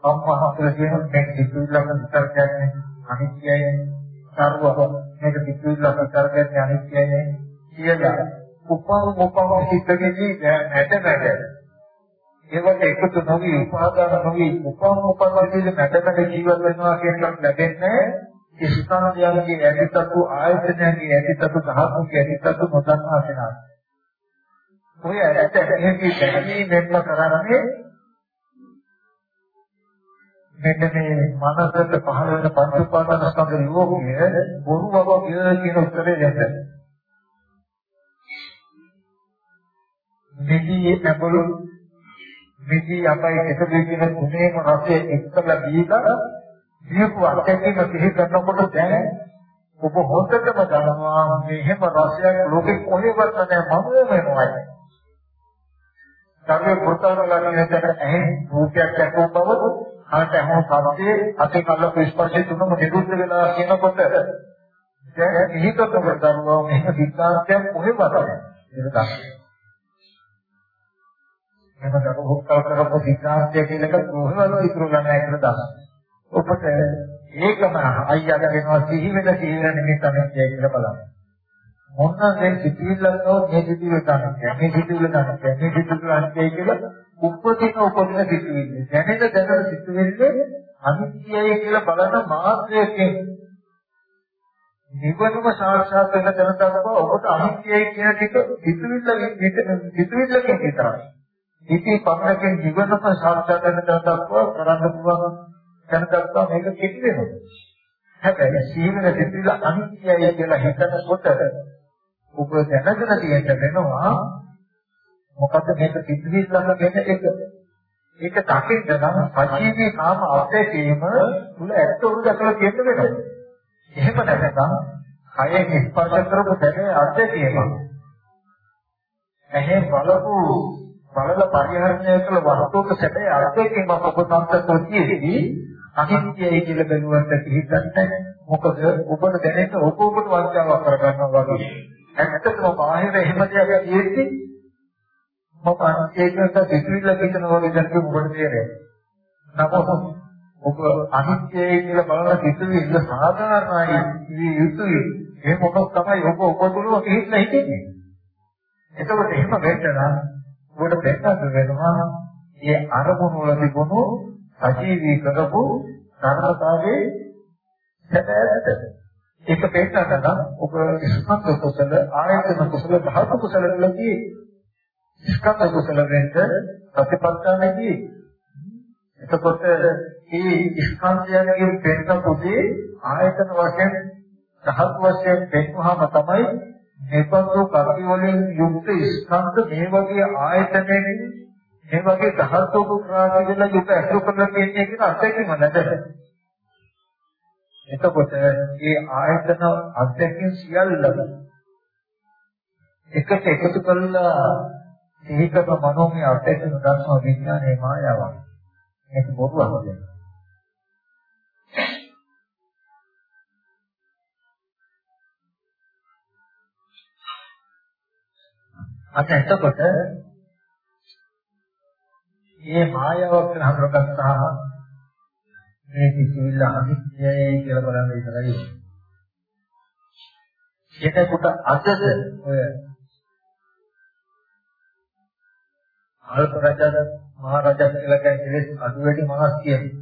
අම්මහතර කියන මේ සිතුවිල්ලක විතර කියන්නේ අනිත්‍යයි. සර්ව මේක සිතුවිල්ලක විතර කියන්නේ අනිත්‍යයි. කියලා උපම උපම හිතකදී නැට නැට ඒවට එකතු නොවි උපාදාන නොවි උපම උපම විදිහට නැට නැට ජීවත් වෙනවා කියන එක ලැබෙන්නේ ස්කන්ධයන්ගේ ඇතිතතු ආයතනයන්ගේ ඇතිතතු ධාතුන්ගේ ඇතිතතු නොදන්නා කෙනා. ඔය ඇත්ත ඇහිදී දැනීමෙන්ම කරන්නේ මෙන්න මේ මනසට පහළ වෙන පංච උපාදාන ස්කන්ධ යෝගය බොරුවව කියන උත්තරේ දෙන්න. නිදී නැබළු නිදී අපයි එකතු කියන තුනේම රසය එක්කලා දීලා දීපු අත්දැකීම සිහි කරනකොට දැන් ඔබ හොඳටම දන්නවා මේ හැම රසයක් ලෝකෙ කොහෙවත් නැහැ මම වෙනවයි. තමයි පුරුතවලට ඇහි රූපයක් දැකපු බව අහට හැම සමතේ අතේ කල්ල ස්පර්ශය තුනම නිරුද්ධ වෙලා කියනකොට දැන් ඉහිතකම දන්නවා මේ සිද්ධාන්තයක් කොහෙවත් නැහැ. ඒක තමයි. එහෙම දරුවෝ කරපු සිද්ධාන්තය කියන එක කොහෙවත් ඉතුරු නැහැ කියලා දන්නවා. ඔබට ඒකම අයියාට වෙනවා සිහි වෙන සිහි වෙන නිමිත්ත තමයි කියලා බලන්න. මොන දැන් සිතිවිල්ලක් නෝ මේ සිතිවිල්ල ගන්න. මේ සිතිවිල්ල ගන්න. මේ සිතිවිල්ල අන්තය කියලා උපදින උපදින සිතිවිල්ල. දැනෙන දැනෙන සිතිවිල්ල අනිත්‍යයි කියලා බලන මාත්‍රයකින් නිවනම සාක්ෂාත් වෙන දැනතව ඔබට අනිත්‍යයි කියන එක සිතිවිල්ල සිතිවිල්ලකින් විතරයි. ඉතින් පමණකින් ජීවනම සාක්ෂාත් කරන දක්වා කරන්න පුළුවන් දැන දක්වා මේක කෙටි වෙනවා. හැබැයි සීලන සිතිල අනිත්‍යයි කියලා හිතනකොට ඔබ දැනගෙන තියෙන්න වෙනවා මොකද්ද මේක සිද්ධිස් ළඟ වෙන එක. ඒක දකින්න නම් සජීවී කාම අත්දැකීම තුල ඇත්ත උරු දැකලා තියෙන්න වෙනවා. එහෙම නැත්නම් කයෙන් ස්පර්ශ කරපු දැනේ අත්දැකීම. එහෙන් බලපු බලල පරිහරණය කළ වස්තුවක සැබෑ අර්ථයකින් මම ඔබ සම්පූර්ණයේදී අනිත්‍යයි කියලා බැලුවට හිතන්නේ මොකද ඔබට දැනෙන්න ඔබ ඔබට වංචාවක් කරගන්නවා වගේ. ඇත්තටම බාහිර එහෙම දෙයක් තියෙද්දි මම අනිත්‍යයට පිටිවිල්ල පිටනවා වගේ දැනගෙන ඔබට තේරෙන්නේ. නමුත් ඔබ අනිත්‍යයි කියලා බලන පිටිවිල්ල සාධාරණයි ඉවි යුතුයි. ඒ මොකක් තමයි ඔබ ඔබ තුළම පිළිහිලා හිතෙන්නේ. එතකොට එහෙම වෙන්න නම් ඔබට දැක්කත් වෙනවා මේ අරමුණු වල තිබුණු සජීවී කරපු ධර්මතාවයේ සැබෑවට. ඒක පෙන්නට නම් ඔබ ස්කන්ධ කුසල ආයතන කුසල ධාතු කුසල වලදී ස්කන්ධ කුසල වෙන්න ප්‍රතිපත්තනදී එතකොට මේ ස්කන්ධයන්ගෙන් පෙන්න පොදේ ආයතන වශයෙන් ධාතු වශයෙන් පෙන්වහම තමයි මේපත්තු කර්ති වලින් යුක්ත ස්කන්ධ මේ වගේ ආයතනෙකින් මේ වගේ ධාතුක ප්‍රාණි කියලා යුක්ත අසු කරලා තියෙන්නේ කියන අත්දැකීම නැද? එතකොට මේ ආයතන අත්දැකීම් සියල්ලම එකට එකතු කරලා ඒකම මනෝමය අත්දැකීම් ගන්නවා විඥානයේ මායාවක්. මේක බොරුවක් කියන්නේ අන්න එතකොට මේ මායාවක් කියලා හඳුනගත්තා මේ කිසිවිල්ල අනිත්‍යයි කියලා බලන්න විතරයි. ඒකට අදද ඔය අල්ප රජද මහ රජද කියලා කියන්නේ අඩු වැඩි මනස් කියන්නේ.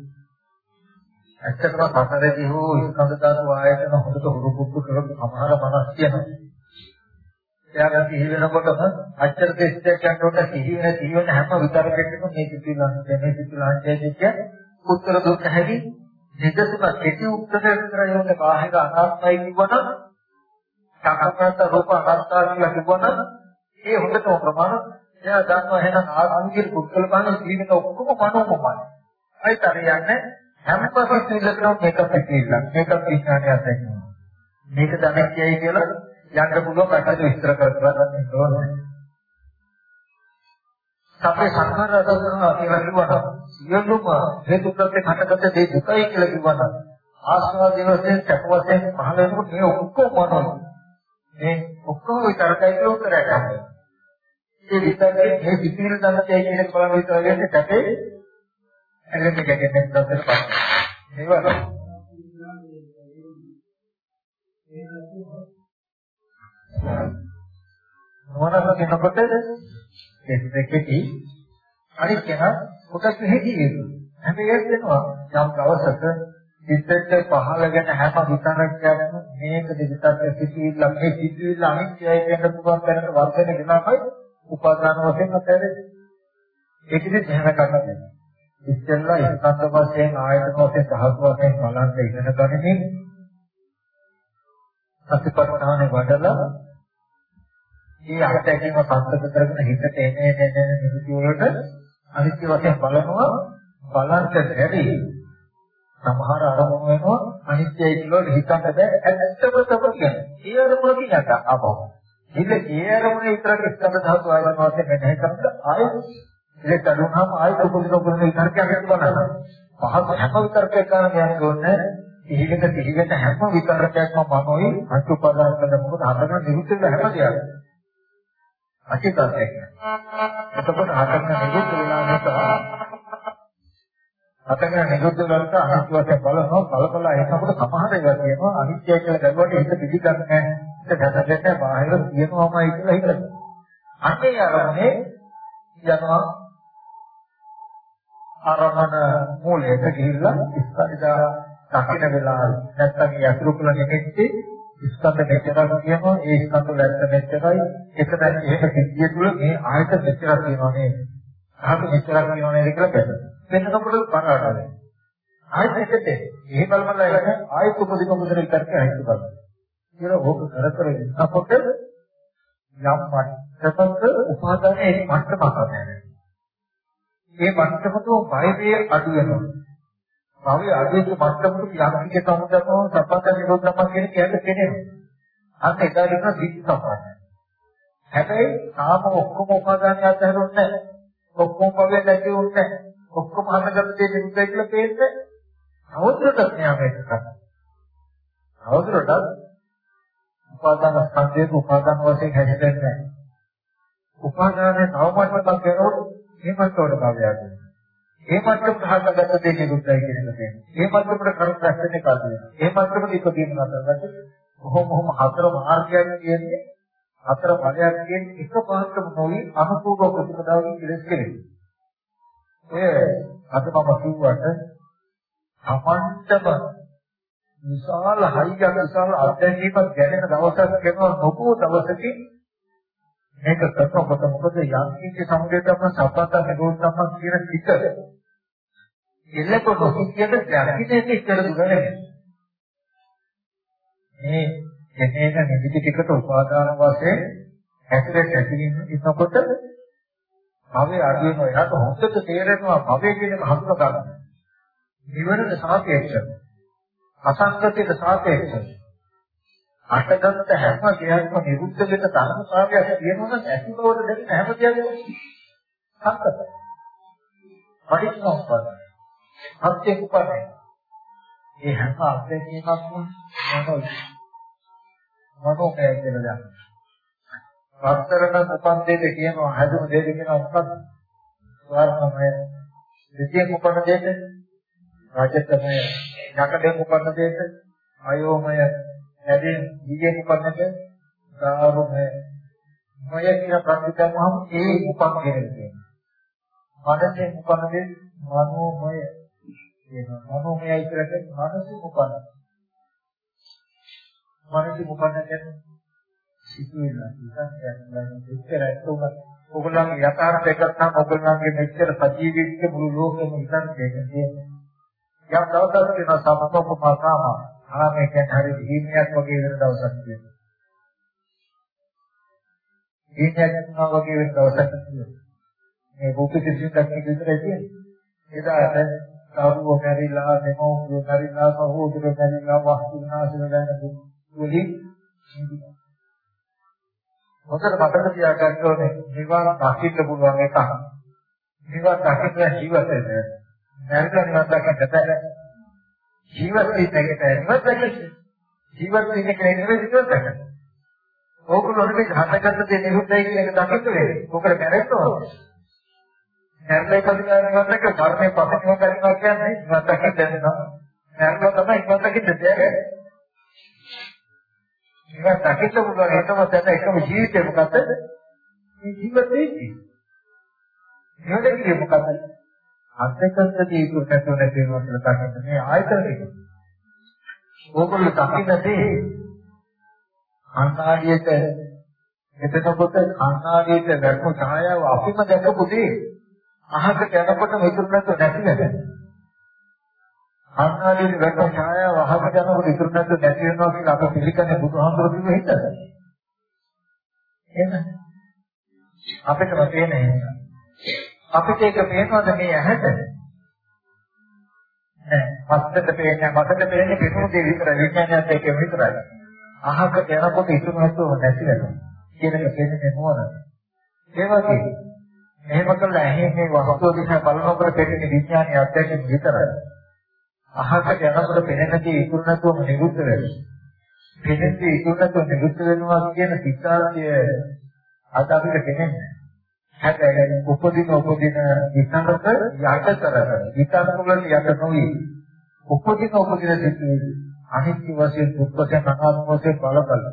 ඇත්තටම සතරදී හෝ ස්කන්ධ ධාතු ආයතන හොඳට හුරු පුප්පු කරපු සමහර මනස් කියනවා. එයාට සිහි වෙනකොටම අච්චර දෙස්ත්‍යක් යනකොට සිහි වෙන සිහි වෙන හැම විතරකටම මේ සිතුලංශය මේ සිතුලංශය දෙක උත්තර දුන්න හැටි නිදසුම කෙටි උත්තරයක් කරගෙන යන බාහිර අනාත්මයි කිව්වනම් සකප්පත රූප අනාත්මා කියලා කිව්වනම් ඒ හොඳටම ප්‍රමාණ එයා දන්නවා එහෙනම් ආත්මික පුද්ගල බාහිර සිහි වෙන ඔක්කොම මනෝමමයි. අයිත් අරියන්නේ හැම පස්සෙ ඉල්ලනවා මේක පිටින්න මේක විඥානයක් දැක්කම. මේක දැනක්යයි කියලා යන්න පුළුවන් කටට විස්තර කරලා ගන්න ඕනේ. සම්පේ සංඛාර රසනා කියලා කිව්වනම් සියලුම හේතු ප්‍රත්‍ය හටගත දේ දුකයි කියලා කිව්වනම් ආස්වාද වශයෙන් සැප වශයෙන් පහළ වෙනකොට මේ ඔක්කොම මොනවද? මේ ඔක්කොම විතරයි කියලා උත්තරය ගන්න. ඒ විතරේ මේ පිටිවිල දන්නතේ කියන එක බලන විතර වෙන්නේ කැපේ ඇලෙන්නේ ගැටෙන්නේ ප්‍රශ්න පස්සේ. ඒ මොනවාද කියනකොට? දෙස් දෙකෙහි අනිත් කෙනා කොටස් දෙකයි හැබැයි ඒක වෙනවා යම් දවසක චිත්තට පහළගෙන හැම විතරක්යක්ම මේක දෙවිතක් සිටිවිල්ල මේ සිටිවිල්ල අනිත්‍යයි කියන පුළුවන් දැනට වර්ධනය වෙනවයි උපාදාන වශයෙන් අතහැරෙන්නේ ඒකෙදි ධ්‍යාන කරන්නේ ඉස්සෙල්ලා ස්කන්ධ වශයෙන් ආයතන වශයෙන් ධාතු වශයෙන් බලන්න ඉගෙන ගනිමින් සතිපට්ඨානෙ වඩලා මේ අත්දැකීම පස්සට කරගෙන හිතට එනේ එනේ නිරුති වලට අනිත්‍ය වශයෙන් බලනවා බලන්ට බැරි. සමහර අරමුණු වෙනවා අනිත්‍යයි කියලා හිතන්න බෑ. ඇත්තම තමයි කියන්නේ. ඒ අරමුණ කියනට අපව ඉතින් ඒ අරමුණ විතරක් ස්කන්ධ ධාතු ආයතන වශයෙන් මෙහෙ කරද්දී ආයෙත් ඒක අනුනම ආයෙත් උපදින උපදින විතරකයක් බලනවා පහත් හැම විතරකයක් ගන්න යන්නේ ඕනේ. ඉහිලක තිහිලක හැම විතරකයක්ම මනෝයි අසු උපාදාන කරන මොකද හතරන නිරුත් වෙන හැම දෙයක්ම අචිතයක්. එතකොට හතරන නිරුද්ධ වෙනා නිසා හතරන නිරුද්ධ වෙනකොට අනිත්‍ය වශයෙන් බලනවා කලකලා එනකොට සමහර ඒවා කියනවා අනිත්‍ය කියලා ගලවට හිත පිළිගන්නේ නැහැ. ඒක දැනගන්න බාහිර තියෙනවමයි කියලා හිතනවා. අන්නේ අරමුණේ යනවා අරමන මූලයට ගිහිල්ලා ඉස්සරිදා දකින්න වෙලාව නැත්තම් යතුරු කුල නෙමෙයි ස්කන්ධ මෙච්චරක් කියනවා ඒ ස්කන්ධ වැත්ත මෙච්චරයි එතන එහෙම සිද්ධිය තුළ මේ ආයත මෙච්චරක් තියෙනවා නේද අහක මෙච්චරක් කියනව නේද කියලා බැලුවා. වෙනකොට පරාඩයි. ආයෙත් එකට එහෙ බලමලා එන ආයෙත් උපදින උපදින විතරක ආයෙත් බලන්න. කියලා ඕක කර කර ඉන්නකොට යම් මට්ටමක උපාදානයේ මට්ටමක් නැහැ. මේ මට්ටමට බයදී අඩු වෙනවා. භවයේ අධික මට්ටමට යම්කික සමුදතම සපත නිරෝධම කියන කයට කෙනෙනවා. අන්න ඒකට සිත් සම්පන්නයි. හැබැයි තාම ඔක්කොම උපාදානය අතහැරුන්නේ නැහැ. ඔක්කොම භවයේ නැතිවෙන්නේ නැහැ. ඔක්කොම හදගත්ත දේ නිරුද්ධයි කියලා පේන්නේ. අවුරුද්දක් මෙයා මේක කරනවා. අවුරුද්දට උපාදාන ස්කන්ධයක උපාදාන වශයෙන් හැදෙන්නේ නැහැ. උපාදානයේ තවමත්මක් කරනකොට මේ මට්ටමට භාවයක් වෙනවා. මේ මට්ටමට හදාගත්ත දේ නිරුද්ධයි කියන එක තියෙනවා. මේ මට්ටමට කරුණ දැක්කේ කාද වෙනවා. මේ මට්ටමට ඉපදීම නතරගත්ත කොහොම කොහොම හතර මාර්ගයක් කියන්නේ හතර ඵලයක් කියන්නේ එක පාඩම නොවි අනුකූල ප්‍රතිපදාවකින් ඉලස් කෙරේ. ඒ අද මම කිව්වට සමන්තම විශාල හයියක් විශාල අත්දැකීමක් ගැනෙන දවසක් කරනවා නොකෝ දවසකින් මේක කරනකොට මොකද යම් කිසි සමුදේතම සම්පත නිරෝධම කියන පිට එල්ලක නොසිතියට දැකිතේ ඉස්සර දුරනේ. මේ එතේන නිමිති ටිකට උපාදාන වශයෙන් ඇතුලට ඇතිවෙන ඉන්නකොට භවයේ අඩු වෙනවා එයාට හොඳට තේරෙනවා භවයේ කියන එක හඳුනා ගන්න. නිවනට සාපේක්ෂව. අසංගතයට සාපේක්ෂව. අටගත්ත හැම දෙයක්ම නිරුද්ධ වෙන ධර්මතාවයක් තියෙනවා නම් ඇතිවවට දෙන්න හැම දෙයක්ම සංකත. පරිච්ඡේදය. සත්‍ය කුපරයි. ඒ හැම අත්දැකීමක්ම මනෝ මනෝකය කියලා ගන්න. වස්තරණ උපන්දේට කියනවා හැදුණු දෙයක කියනවා මොකක්ද? ස්වර්ණමය. දෙතිය කුපන දෙයට රාජතමය යකඩෙන් උපන්න දෙයට අයෝමය නැදෙන් දීගෙන් උපන්නට ගාරුමය මොය කියන ප්‍රතිකම්මම ඒ උපන් කියන්නේ. මනසෙන් උපන්න දෙය මනෝමය කියනවා. මනෝමයයි කියලා කියන්නේ මනස උපන්න. මනස උපන්න කියන්නේ සිතුවිල්ල. ඉතින් කියන්නේ ඉතරයි උගත් ඔයගොල්ලන්ගේ යථාර්ථය ගත්තාම ඔයගොල්ලන්ගේ මෙච්චර සජීවීත්ව මුළු ලෝකෙම ඉතින් කියන්නේ යම් දවසක් වෙන සම්පෝපමාකාම ආරාමයේ කියන්නේ හරි දීනියක් වගේ වෙන දවසක් තියෙනවා. දීනියක් වගේ වෙන දවසක් තියෙනවා. මේ බුද්ධ කිසියක් විතරයි තියෙන්නේ. එදාට කවුරු මැරිලා දෙමව්පියෝ මැරිලා සහෝදර මැරිලා වස්තු විනාශ වෙන දුකදී හොඳට මතක තියාගන්න ඕනේ නිවන් දකින්න පුළුවන් එකක්. නිවන් දකින්න ජීවිතේ නැරෙන්න නිවන් දකින්න බෑ. ජීවත් වෙන්න එකට නිවන් දකින්න. ජීවත් වෙන්න කියලා නෙවෙයි ජීවත් වෙන්න. ඕගොල්ලෝ මේ හටගත්ත දේ නිරුද්ධයි කියන එක දකින්න වෙන්නේ. ඔකට කැරෙන්න ඕනේ. නැරෙන්න කදිනාවක් නැක ධර්මයේ පසුබිම කරනවා කියන්නේ නිවන් දකින්න දැනෙනවා. නැරෙන්න තමයි නිවන් දකින්න බැහැ. නිවන් දකින්න පුළුවන් එකම තැන එකම ජීවිතේ මොකද්ද? මේ ජීවිතේ. නිවන් දකින්න මොකද්ද? අත්‍යකන්තදී ඉතුරු නැතුව නැති වෙනවා කියලා දකින්න මේ ආයතන ටික. ඕගොල්ලෝ දකින්නදී කන්නාඩියට එතකොට කන්නාඩියට වැටු ඡායාව අපිම දැකපු දේ අහකට යනකොට ඉතුරු නැතුව නැති වෙනවා. කන්නාඩියට වැටු ඡායාව අහකට යනකොට ඉතුරු නැතුව නැති වෙනවා කියලා අප පිළිගන්නේ බුදුහාමුදුරුවෝ කිව්ව හින්දාද? එහෙනම් අපිටම තේරෙන්නේ අපිට ඒක පේනවද මේ ඇහැට? නෑ. පස්සට පේන්නේ මතට පේන්නේ පිටු දෙය විතරයි. විඥානයත් ඒක විතරයි. අහකට යනකොට ඉතුරු නැතුව නැති වෙනවා. කියන එක පේන්නේ මොනවද? ඒ වගේ එහෙම කළා ඇහි මේ වස්තුව දිහා බලනකොට පේන්නේ විඥානයේ අත්‍යවශ්‍ය විතරයි. අහකට යනකොට පේනදී ඉතුරු නැතුවම නිරුද්ධ වෙනවා. පේනදී ඉතුරු නැතුව නිරුද්ධ වෙනවා කියන සිතාර්ථය අද අපිට කෙනෙන්නේ හැබැයි උපදින උපදින විසංගත යට කරගෙන විසංගත වලට යට නොවි. උපදින උපදින සිතුවිලි අනිත්‍ය වශයෙන් දුක් වශයෙන් අනාත්ම වශයෙන් බලකල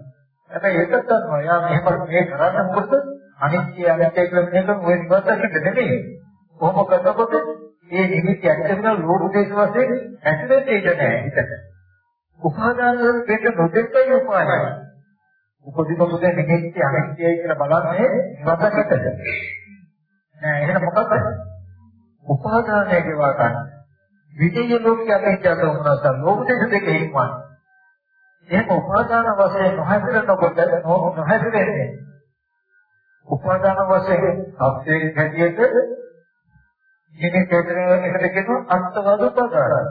හැබැයි ඒකත් තමයි යා මෙහෙම මේ කරන්නේ මොකද? අනිත්‍ය අනිත්‍ය කියලා මේක ඔය නිවසකින් නෙමෙයි. කොහොම කරනකොට ඒ නිමිති ඇත්තටම ලෝභ දේශ වශයෙන් ඇතුළත ඒක නෑ හිතට. උපාදාන වල දෙක නොදෙකයි උපාදාන. උපදින උපදින නිමිති අනිත්‍යයි කියලා බලන්නේ නිවසකට නෑ එහෙනම් මොකක්ද? උපාදානය ගෙවා ගන්න. විදේ ලෝකයේ අපේක්ෂාව වුණාත් ලෝක දෙක දෙකේ ඉන්නවා. එහෙම උපාදාන වශයෙන් නොහැසිරෙනකොට නොහැසිරෙන්නේ. උපාදාන වශයෙන් සත්‍යයේ හැටියට මේක කතරේ එකට කියන අත්වාද උපාදාන.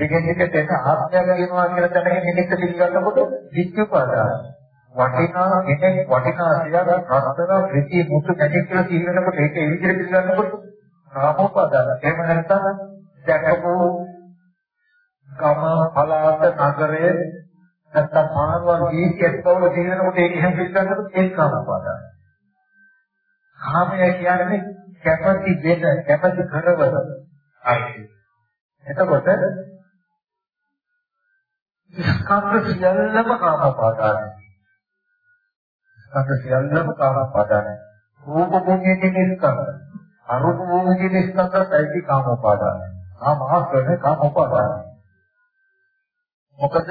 ඒකෙන් එකට එන ආත්මය කියනවා කියලා දැනගෙන නිමිත්ත පිළිගන්නකොට විච්ඡු උපාදාන. වටිනා කෙනෙක් වටිනා සියයක් රසතර ප්‍රති මුතු කැටි කියලා කියනකොට ඒක ඒ විදිහට පිළිගන්නකොට රාමෝපදාන. එහෙම නැත්නම් දැකපු ගම පළාත නගරයේ නැත්නම් මානව ජීවිතයක් බව තේරෙනකොට ඒක එහෙම පිළිගන්නකොට ඒක රාමෝපදාන. කාමය කියන්නේ කැපටි දෙන කැපටි කරවල අයිති. එතකොට ස්කන්ධ සියල්ලම කාමපාදානයි. ස්කන්ධ සියල්ලම කාමපාදානයි. රූප භූමියේ තියෙන ස්කන්ධ අරුප භූමියේ ස්කන්ධත් ඇයි කාමපාදානයි. ආ මහස්කරනේ කාමපාදානයි. මොකද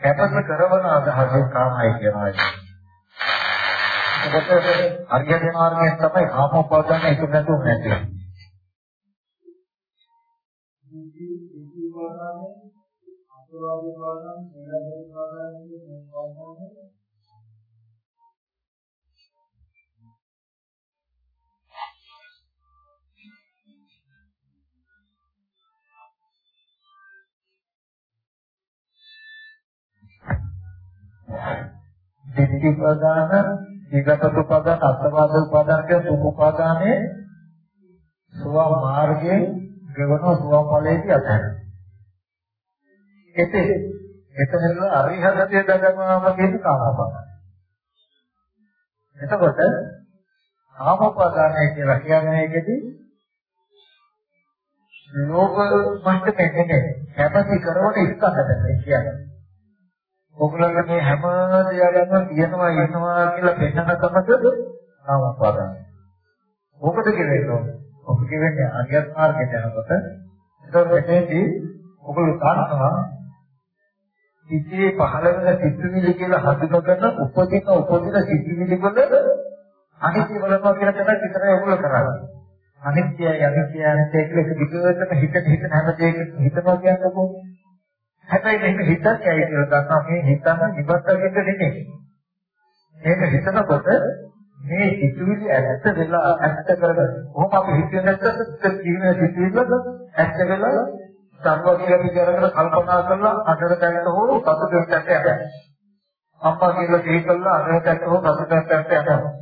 කැපටි කරවන අදහසෙන් කාමයි කියනවා. එතකොට අරියත් මාර්ගයෙන් තමයි කාමෝපාදාන එක නැතුව නැති. දිට්ඨි ප්‍රදාන විගත උපාදාන අත්වාද උපාදාන කියන තුන් උපාදානයේ සුවා මාර්ගයේ ගවන සුවා ඵලයේදී අතහැර. එතේ එතනල අරිහතය දගමම කියන කාමපාදාන. එතකොට කාමපාදානය කියලා කියන්නේ ඒකෙදි ලෝක මට්ටමේ නෙමෙයි කැපටි කරවට ඉස්සකට කියන්නේ. ඔගලන්ගේ මේ හැම දෙයක්ම තියෙනවා ඉන්නවා කියලා පෙන්නන කමද නාම උපාදානයි. ඕකද කියන්නේ. ඔක කියන්නේ අරියත් මාර්ගයට යනකොට ඒක මෙතෙන්දී ඔගොල්ලෝ තානවා සිිතේ පහළ වෙන සිත්විලි කියලා හඳුනගන්න උපදින උපදින සිත්විලි වල අනිත්‍ය බලනවා කියලා තමයි විතරයි ඔයගොල්ලෝ කරන්නේ. අනිත්‍යයි අනිත්‍යයි අනිත්‍ය කියලා එක දිගටම හිත හිත හැම දෙයකම හිතනවා කියන්නේ කොහොමද? හැබැයි මේක හිතන්නේ ඇයි කියලා දන්නවා මේ හිතන්න ඉවත්කෙන්න නෙමෙයි. මේක හිතනකොට මේ සිතුවිලි ඇත්ත වෙලා ඇත්ත කරගෙන කොහොම අපි හිතන්නේ නැත්නම් කියන සිතුවිල්ල ඇත්ත වෙලා සර්වඥ විචාරකර කල්පනා කරලා අදරටට හෝ පසුතැවට යනවා. අම්මා කියලා සිහි කළා අදරටට හෝ පසුතැවට යනවා.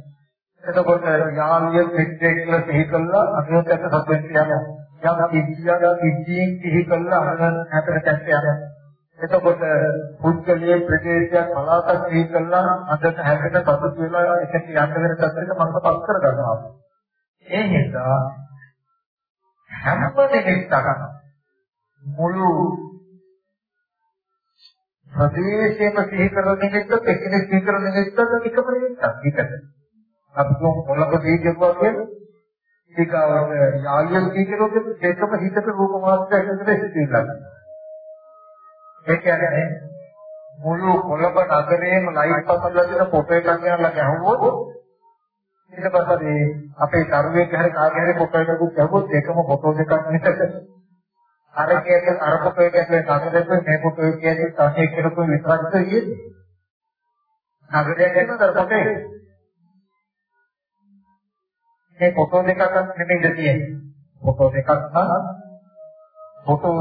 එතකොට යාළුවෙක් පිටේ කියලා සිහි කළා අදරටට සතුටු යනවා. යම් කිසියම් කිසියෙන් සිහි කළා අදරටට යනවා. එතකොට පුද්ගලයේ ප්‍රදේශයක් පලාතක් සිහි කළා අදට හැකට සතුට වෙලා එකට යන්න වෙන තත්ත්වයක මනස පස් කර ගන්නවා. ඒ නිසා හැම දෙයක්ම මුළු ප්‍රදේශයේම සිහි කරන එකත් එකිනෙක සිහි කරන එකත් එකම එකක්. අපි කොහොමද දීගුවා කියන්නේ? ඒකවල යාලියන් කීකරොත් ඒකම හිතට රූප මාත්‍රයක් විතර සිහිලා. ඒ කියන්නේ මුළු කොළඹ නගරේම ලයිට් පසල්ලා තියෙන ෆොටෝ එකක් ගන්නලා ගැහුවොත් ඊට පස්සේ අපේ දරුවෙක් හරි කාගේ හරි ෆොටෝ එකක් ගැහුවොත් ඒකම ෆොටෝ දෙකක් මිසක අර කියන්නේ අර ෆොටෝ එක ඇතුලේ නගරේ මේ ෆොටෝ එක කියන්නේ තව එක්කෙනෙකු විතරක් තියෙන්නේ. නගරයක් ගැන දරපතේ. මේ ෆොටෝ දෙකක් නෙමෙයි තියෙන්නේ. ෆොටෝ දෙකක් නම් ෆොටෝ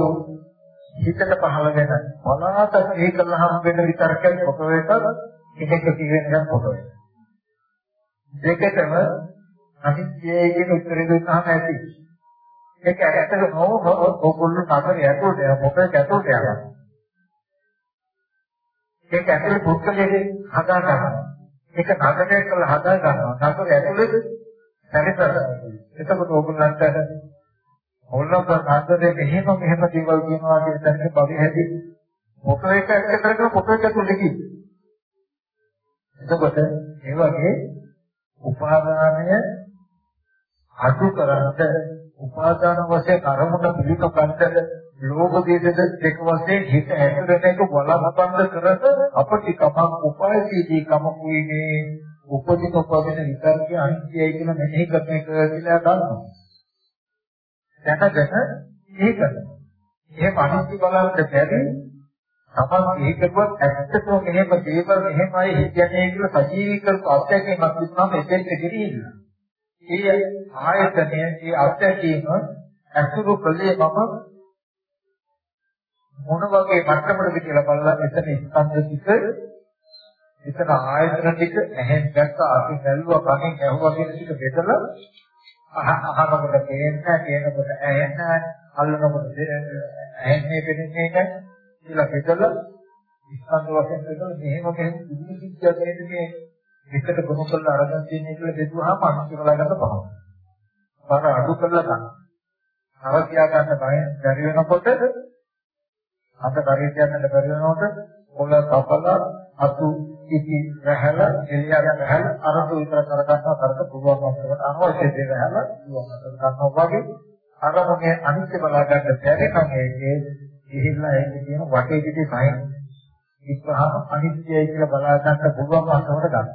හිතට පහළ වෙන මනස සිහි කළාම වෙන විතරකෙන් ෆොටෝ එක එකක තියෙන ෆොටෝ එක. දෙකටම අනිත්‍යයේ කියන උත්තරේ දුන්නාම ඇති. ඒක ඇත්තට නොව ඔගොල්ලෝ නගරේ ඇතුළට යන ෆොටෝ එක ඇතුළට යනවා. ඒක ඇතුළේ පුද්ගලයෙක් හදා ගන්නවා. ඒක නගරයක් කරලා හදා ගන්නවා. නගරය ඇතුළේ සැරිසරනවා. එතකොට ඕගොල්ලන්ට ඕනම සංසදයේ මෙහෙම මෙහෙම දේවල් කියනවා කියන තැනක බවි හැදි මොකෝ එක එක කරගෙන මොකෝ එක තුලකි එතකොට ඒ වගේ උපාදානය අඩු කරන්න උපාදාන වශයෙන් අරමුණ පිළික ගන්නද ලෝභ දේශද දෙක වශයෙන් හිත ඇතුළත එක වලපඳ කරන අපටි කමක් උපායසීදී කමකුයි මේ උපදින උපදින විතරකේ අනිත්‍යයි කියලා මෙනෙහි කරන එක කියලා ගන්නවා. දැනගෙන ඒකද. එහෙම අනිත්‍ය බලන්න බැරි තමන් ඒකවත් ඇත්තටම මෙහෙම දේවල් මෙහෙමයි හිතන්නේ කියලා සජීවී කරපු අත්දැකීමක් තිබුණාම එතෙන්ට ගිහිල්ලා. ඒ ආයතනයේ ඒ අත්දැකීම අසුරු කලේ මම මොන වගේ මට්ටමකද කියලා බලලා එතන ස්කන්ධ ටික එතන ආයතන ටික ඇහෙන් දැක්ක අපි බැලුවා කණෙන් ඇහුවා කියන ටික බෙදලා අහනකොට පේන්නේ කියනකොට ඇහෙන්නේ අල්ලනකොට ඇහෙන්නේ පෙනෙන්නේ නැහැ කියලා බෙදලා ස්කන්ධ වශයෙන් බෙදලා මෙහෙම මෙහෙම දුරු සිද්ධියක් නේද මේ එකට ගොනු කරලා අරගෙන තියෙන්නේ කියලා බෙදුවාම අනිත් කරලා ගන්න පහම. බර අඩු කරලා ගන්න. අර කියා ගන්න බය බැරි වෙනකොට අත කරේ කියන්නට බැරි වෙනකොට පොළ කපලා අතු ඉති රැහැල එළියට රැහැල අරතු විතර කර ගන්නවා කරක පුළුවන් වස්තුවට අනවශ්‍ය දේ රැහැල පුළුවන් කරනවා වගේ අරමුණේ අනිත්‍ය බලා ගන්න බැරි නම් ඒකේ ගිහිල්ලා ඒක කියන වටේ පිටේ පහින් ඉස්සහම අනිත්‍යයි කියලා බලා ගන්න පුළුවන් වස්තුවට ගන්න.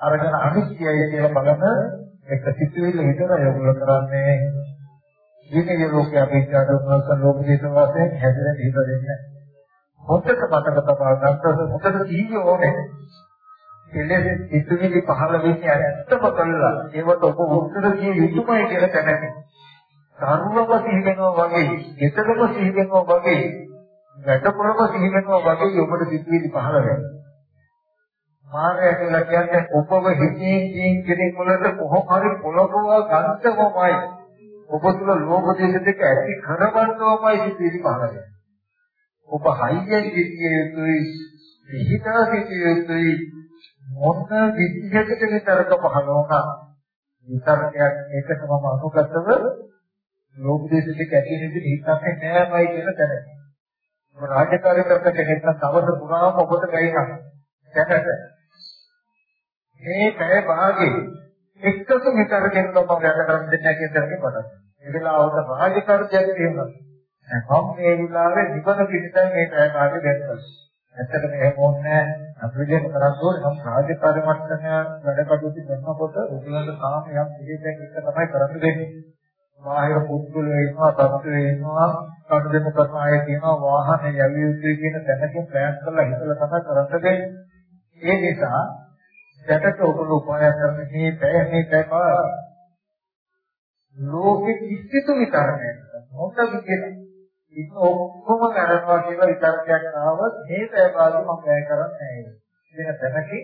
අරගෙන අනිත්‍යයි කියලා බලන එක සිතුවිලි විතර යොමු කරන්නේ විනය ලෝකයේ අපේක්ෂා කරන ලෝක දේශ වශයෙන් හැදෙන හිත දෙන්නේ. හොතට මතක තබා ගන්නකොට හොතට සීය ඕනේ. එළෙසේ සිතුවිලි පහළ වෙන්නේ ඇත්තම කළා. ඒවට ඔබ උත්තර කිය යුතුමයි කියලා දැනගන්න. සාරුවව සිහිවෙනවා වගේ, එතකම සිහිවෙනවා වගේ, ගැටපොළව සිහිවෙනවා වගේ ඔබට සිතුවිලි පහළ වෙනවා. මාර්ගය කියලා කියන්නේ ඔබව හිතේ කියන කෙනෙක් වලට කොහොම හරි පොළොව ගන්නවමයි. ඔබ තුල ලෝභ දේශ දෙක ඇති කරවන්නවමයි සිටිවි පහළයි. ඔබ හයියෙන් සිටිය යුතුයි, පිහිටා සිටිය යුතුයි. මොන විදිහකට විතරක පහළවක විතරකයක් ඒකට මම අනුගතව ලෝභ දේශ දෙක ඇති වෙන විදිහ හිතන්නේ නෑමයි කියන තැන. ඔබ රාජකාරී කරන කෙනෙක් නම් තවද පුරාම ඔබට ගයිනවා. දැනට මේ පැය භාගයේ එක්කම විතර කෙනෙක් මම වැඩ කරන්න දෙන්නේ නැහැ කියන තරමේ පටන්. ඒ වෙලාවට රාජකාරියක් තියෙනවා. මම මේ විලාවේ නිවන පිටතයි මේ පැය කාලේ දැක්කා. ඇත්තටම එහෙම ඕනේ අපිට කරන්න ඕනේ නම් රාජකාරී මට්ටම වැඩ කටයුතු කරනකොට උගලන්ට තාම යම් විදිහකින් එක තමයි කරන්න දෙන්නේ. බාහිර පුද්ගලයෝ ඉන්නවා, තත්ත්වයේ ඉන්නවා, කඩදෙම කරන අය තියෙනවා, වාහනේ යවි යුතුයි කියන තැනකින් ප්‍රයත්න කරලා හිතලා තමයි කරන්න දෙන්නේ. ඒ නිසා දැකට උපල උපාය කරන මේ පැය මේ පැය ලෝකෙ කිසිතු විතරන්නේ මොකද කියන්නේ ඉත ඔක්කොම කරනවා කියලා විතරයක් ආවොත් මේ පැය භාගෙ මම වැය කරන්නේ නැහැ. වෙන තැනකින්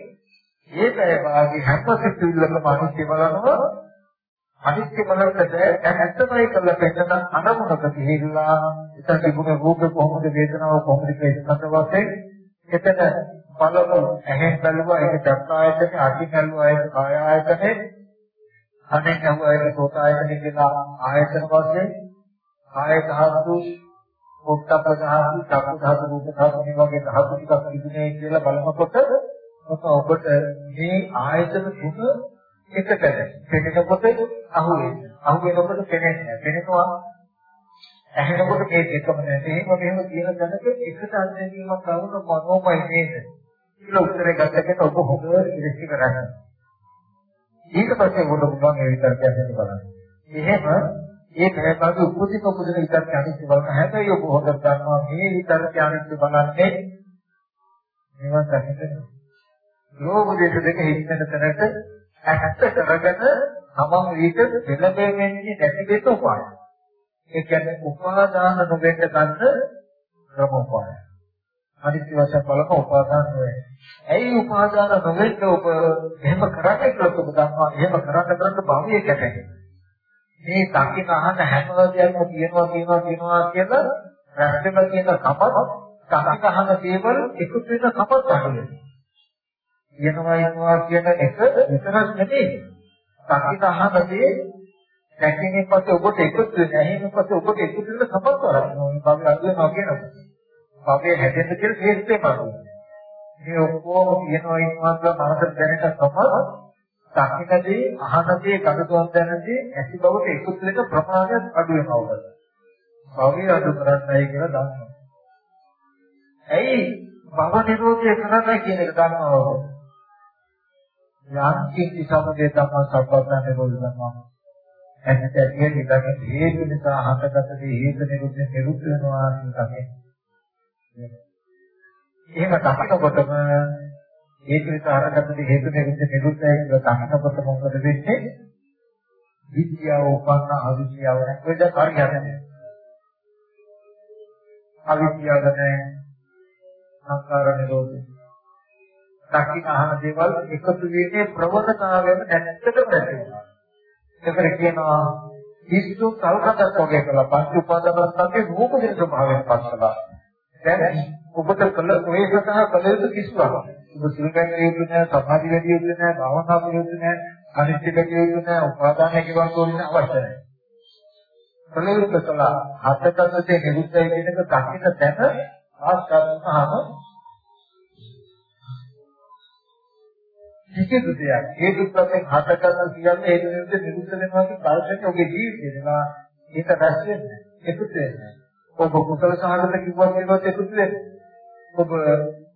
මේ පැය භාගෙ හැම සිතුවිල්ලකම අනිත්‍ය බලනවා අනිත්‍ය බලන්නට ඇත්තමයි කළ පෙන්නන අනමුණක ගිහිල්ලා ඉතින් තිබුණ රූප කොහොමද වේදනාව කොහොමද කියලා වශයෙන් එතන බලමු. ඇහෙන් බැලුවා ඒක චක්ක ආයතනේ අටි බැලුවා ඒක කාය ආයතනේ කනෙන් අහුවයි සෝත ආයතන කියලා ආයතන වශයෙන් ආය ධාතු උත්තප ධාතු චක්ක ධාතු රූප ධාතු මේ වගේ ධාතු ටිකක් තිබුණේ කියලා බලනකොට ඔබට මේ ආයතන තුන එකට පෙනෙනකොට අහුවෙන්නේ. අහුවෙනකොට පෙනෙන්නේ පෙනෙනවා ඇහෙනකොට මේ දෙකම නැහැ. එහෙම මෙහෙම කියන දැනක එකට අත්දැකීමක් කරන මනෝමය නේද? කියලා උත්තරේ ගත්තකට ඔබ හොඳට ඉරිසි කරගන්න ඊට පස්සේ උඩ පුළුවන් ඒ විතරක් යන්න බලන්න. එහෙම ඒ ප්‍රයත්නයේ උපදිත උපදින විතරක් අනිත්‍ය බලන හැබැයි ඔබ හොදට ගන්නවා මේ විතරක් අනිත්‍ය බලන්නේ මේවා දැක්කද? ලෝභ දේශ දෙක හිතන තැනට ඇත්ත කරගෙන තමන් විට දෙලබෙන්නේ නැති දෙත උපාය. ඒ කියන්නේ උපාදාන නොවෙන්න ගන්න ක්‍රම උපාය. අනිත්‍ය වශයෙන් බලන උපාදාන නොවේ. ඇයි උපාදාන නොවෙන්න ඔබ එහෙම කරන්නේ කියලා ඔබ දන්නවා. එහෙම කරන්න කරන්න භවයේ කැපෙන්නේ. මේ දකින්න අහන හැම දෙයක්ම කියනවා කියනවා කියනවා කියලා රැස්වෙලා තියෙන කපත් දකින්න අහන දේවල් එකතු වෙන කපත් අහන්නේ. කියනවා යනවා කියන එක විතරක් නෙමෙයි. දකින්න අහන දේ දැකීමෙන් පස්සේ ඔබට එකතු වෙන ඇහිමෙන් පස්සේ ඔබට එකතු වෙන කපත් කරනවා. මේ භවය අඳුනවා කියනවා. භවයේ හැදෙන්න කියලා හේතුවේ බලන්න. මේ ඔක්කොම කියනවා ඉන්නවා කියලා මනසට දැනට තමයි දකින්නදී අහනදී ගණතුන් දැනදී ඇති බවට එකතු වෙන ප්‍රමාණය අඩු වෙනවා. භවය අඩු කරන්නයි කියලා දන්නවා. ඇයි භව නිරෝධය කරන්නයි කියන එක දන්නවා. යම් කිසි සමගය තමයි සම්පන්න නිරෝධ කරනවා. ඇත්තට ඇතිය නිකන් හේතු නිසා හටගත දේ හේතු නිරුද්ධ නිරුද්ධ වෙනවා කියන එක. එහෙම දකිනකොටම හේතු නිසා හටගත දේ හේතු නිරුද්ධ නිරුද්ධයි කියලා දකිනකොට මොකද වෙන්නේ? විද්‍යාව උපන්න අවිද්‍යාව නැත්නම් ඒක හරියන්නේ. අවිද්‍යාව නැහැ සංකාර නිරෝධය. දකින්න අහන දේවල් එකතු වෙන්නේ ප්‍රවණතාවයෙන් නැත්තට නැති වෙනවා. ඒකට කියනවා හිස්සු කල්කටක් වගේ කියලා පංච උපාදානස්කන්ධේ රූප දෙන ස්වභාවයෙන් පස්සලා. දැන් ඔබට කළ ඔය සතහ කළ යුතු කිසිවක්. ඔබ සිල්ගන් යුතු නැහැ, සමාධි වැඩි යුතු නැහැ, භාවනා කරන යුතු නැහැ, අනිත්‍ය වැඩි යුතු නැහැ, උපාදාන කිව්වා තෝරන්න අවශ්‍ය නැහැ. කළ යුතු කළා හතකටේ නිරුද්ධයි කියන එක දකින්න තැන ආස්කාරනහම කිසිදු දෙයක් හේතු ප්‍රත්‍යයෙන් හටගන්න කියන්නේ හේතු නිරුද්ධ නිරුද්ධ වෙනවා කියන කල්පයක් ඔබේ ජීවිතේ නවා ඒක රැස් වෙන්නේ එකතු වෙන්නේ ඔබ කුසල සහගත කිව්වත් ඒවත් එකතු වෙන්නේ. ඔබ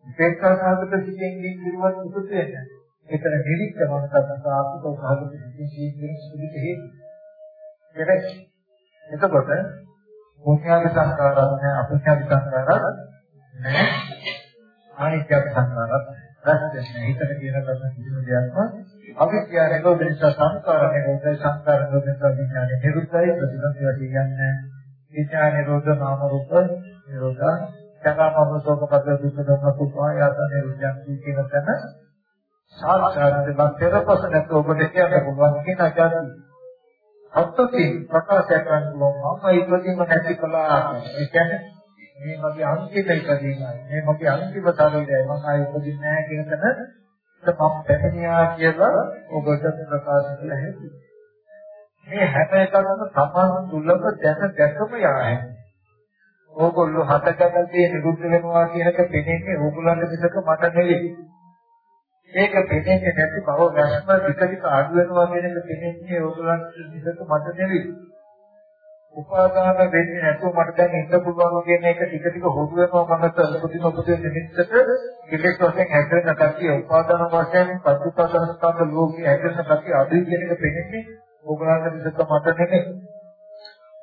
විපේක්ෂා සහගත සිටින් කිව්වත් එකතු වෙන්නේ. ඒතර නිදිච්ච මනසට සාපිත සහගත සිටින් ජීවිතේ සුදුසු හේතු. එතකොට මොහ්‍යාවි සංස්කාරات නැහැ, අපේක්ෂාවි සංස්කාරات නැහැ. ආනිත්‍යවි සංස්කාරات රැස්දෙන්නේ හිතට කියන කරන කිසිම දෙයක්ම අවිද්‍යාව නිරෝධ නිසා සංස්කාර නිරෝධ සංස්කාර නිරෝධ නිසා විඥාන නිරුද්ධයි ප්‍රතිසංසය කියන්නේ නැහැ. විඥාන නිරෝධ නාම රූප නිරෝධ චකාමම සෝක පද දුක්ඛ ධම්ම සුපායාස නිරුද්ධයන් කියන තැන සාක්ෂාත් බක්තරපස නැත්නම් ඔබට කියන්න පුළුවන් කියන අජාති. අත්ති ප්‍රකාශ කරන්න පුළුවන් මම ඉපදීම නැති කළා. ඒ කියන්නේ මේ මගේ අන්තිම ඉපදීමයි මේ මගේ අන්තිම ශරීරයයි මම ආයෙ උපදින්නේ නැහැ කියන තැන මම පැමිණියා කියලා ඔබට ප්‍රකාශ කළ හැකියි. මේ හැම එකක්ම තමන් තුළම දැක දැකම යාය. ඕගොල්ලෝ හතකටදී නිරුද්ධ වෙනවා කියන එක පෙනෙන්නේ ඕගොල්ලන්ට මිසක මට නෙවෙයි. ඒක පෙනෙන්නේ නැති බව වැස්ම ටික ටික අඩු වෙනවා කියන එක පෙනෙන්නේ ඕගොල්ලන්ට මිසක මට නෙවෙයි. උපාදාන වෙන්නේ නැතුව මට දැන් ඉන්න පුළුවන් කියන එක ටික ටික හොරු වෙනවා මනස උපදින උපදින නිමිත්තට ඉලෙක් වශයෙන් හැදෙන කතිය උපාදාන වශයෙන් පස්ුපාදාන ස්ථාන ලෝකයේ හැදෙන කතිය අදින් කියන එක පෙනෙන්නේ ඕගලන්ට විසක මට නෙමෙයි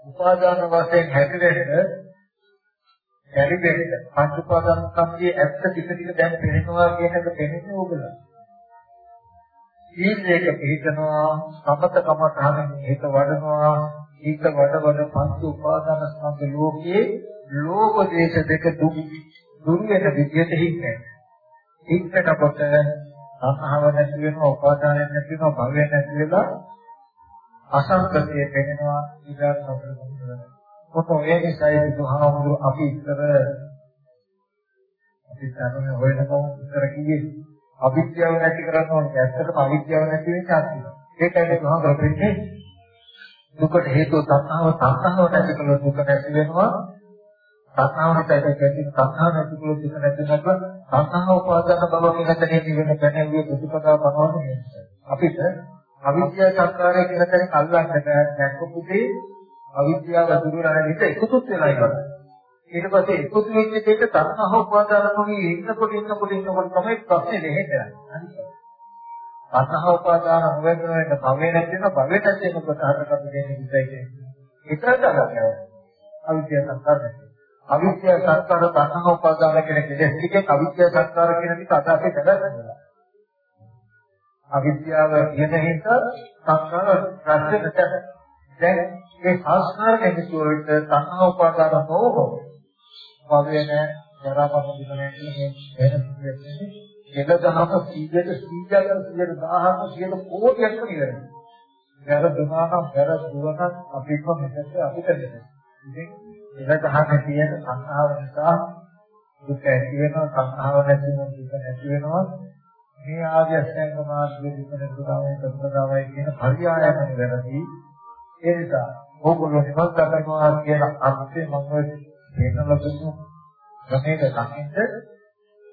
උපාදාන වශයෙන් හැදෙන්න හැරිදෙන්න පස්ුපාදාන ස්ථානයේ ඇත්ත ටික ටික දැන් පෙනෙනවා කියන එක පෙනෙන්නේ ඕගලන්ට සීලයක පිළිතනවා සමතකම තහනම් හිත වඩනවා ඊට වඩ වඩ පංච උපාදාන ස්කන්ධ ලෝකයේ ලෝක දේශ දෙක දුක් දුරු වෙන විදියට හින්නේ. හින්නකොට අසහව නැති වෙනවා උපාදානය නැති වෙනවා භවය නැති වෙලා අසංකතිය වෙනවා ඊගාට නොකරනවා. කොට ඔය නිසායි බුදුහාමුදුරු අපි ඉතර අපි තමයි හොයනකම ඉතර කියේ අවිද්‍යාව නැති කරන්න ඕනේ. ඇත්තටම අවිද්‍යාව නැති වෙන්නේ ආත්මය. ඒකයි බුදුහාමුදුරු කියන්නේ දුකට හේතුව තණ්හාව තණ්හාව නැති කළොත් දුක නැති වෙනවා තණ්හාව නැති කැටින් තණ්හාව නැති කළොත් දුක නැති වෙනවා තණ්හාව උපාදාන බව කියන තැනේ නිවෙන පැනෙවිය ප්‍රතිපදාව කරනවනේ අපිට අවිද්‍යාව සංකාරය කියන තැනින් අල්ලන්න බෑ නැක්කුපුදී අවිද්‍යාව දුරු වෙන විට එකතුත් වෙලා ඉවරයි ඊට පස්සේ එකතු වෙච්ච දෙයක තණ්හාව උපාදාන නොවි ඉන්නකොට ඉන්නකොට ඉන්නකොට තමයි ප්‍රශ්නේ දෙහෙන්නේ අසහ උපාදාන නොවෙන වෙන භවය නැති වෙන භවය නැති වෙන ප්‍රසාරකට දෙන්නේ ඉස්සයි කියන්නේ. ඒකට අදහනවා. අවිද්‍යාව සංස්කාර නැති. අවිද්‍යාව සංස්කාර තණ්හා උපාදාන කියන කෙලෙස් ටිකෙන් අවිද්‍යාව සංස්කාර කියන ටික අදාසේ බෙදගන්නවා. අවිද්‍යාව කියන හින්දා සංස්කාර රැස්වෙ නැත. දැන් මේ සංස්කාර කෙනෙකුට තණ්හා උපාදාන නොවෝ භවය නැහැ, ජරා මරණ දුක නැහැ කියන මේ වෙනස් හෙළ දහම 100ට 100ක් 100ට 1000ක් 100ට කෝටියක්ම ඉවරයි. වැරදුනා නම් වැරදුනත් අපිම මෙතෙන්ට අපිට දෙන්න. ඉතින් හෙළ දහම කියන සංහාව නිසා දුක ඇති වෙනවා සංහාව නැති වෙනවා දුක නැති වෙනවා. මේ ආදී අෂ්ටාංග මාර්ගයේ දුක නැතිවම ප්‍රතිපදාවයි කියන පරියායම වැරදි. ඒ නිසා ඕගොල්ලෝ නිවන් දකිනවා කියන අර්ථය මම වෙනම දුන්නු. ගමේක දකින්න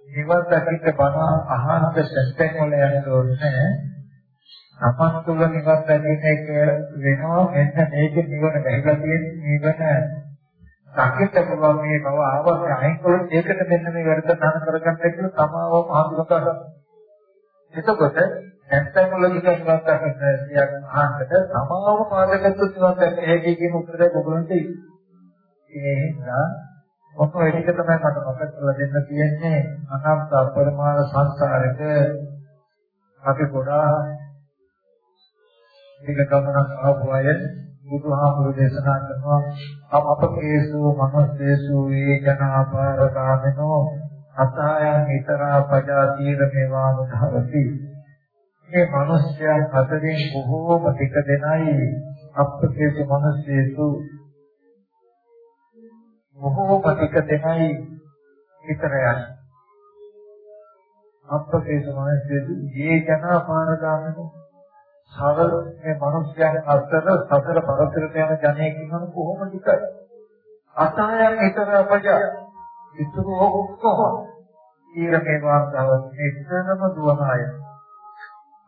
නිවන් දකින්න බණ අහන්න සැස්තෙන් වල යන්න ඕනේ සමන් තුල නිවන් දැකීම එක වෙනවා මෙන්න මේක නිවන බැහැලා තියෙන්නේ නිවන සාකච්ඡා කරනවා මේ බව ආවත් අයින් කළොත් ඒකට මෙන්න මේ වැඩ තහන කරගන්න කියලා සමාවම හඳුනගන්න. එතකොට නැත්නම් වල නිකන් වත් අහන්න කියන අහන්නට සමාවම පාදගත්තු නිවන් දැක්ක හැකි කියන උත්තරය ඔයගොල්ලන්ට ඒ හින්දා මොකද ඒක තමයි මට මතක කරලා දෙන්න තියෙන්නේ. අනන්ත අපරිමාණ සංස්කාරයක අපි ගොඩාක් මේක ගමනක් ආපු අය බුදුහාමුදුරු දේශනා කරනවා. අපකේසු මනසේසු වේ ජනාපාරගාමිනෝ අසහායං ඊතරා පජාතීර මේවා මුධවති මේ මිනිස්යන් අතරින් බොහෝම ටික දෙනයි අපකේසු මනසේසු බොහෝම ටික දෙනයි විතරයන් අපකේසු මනසේසු වේ ජනාපාරගාමිනෝ සරල මේ මිනිස්යන් අතර සතර පරතරට යන ජනයෙක් ඉන්නව කොහොමද ඉකයි අසහායන් ඊතර අපජ ඉතුරු ඔක්කොම ඊරකේ වාස්තාව නිතරම දුවන අය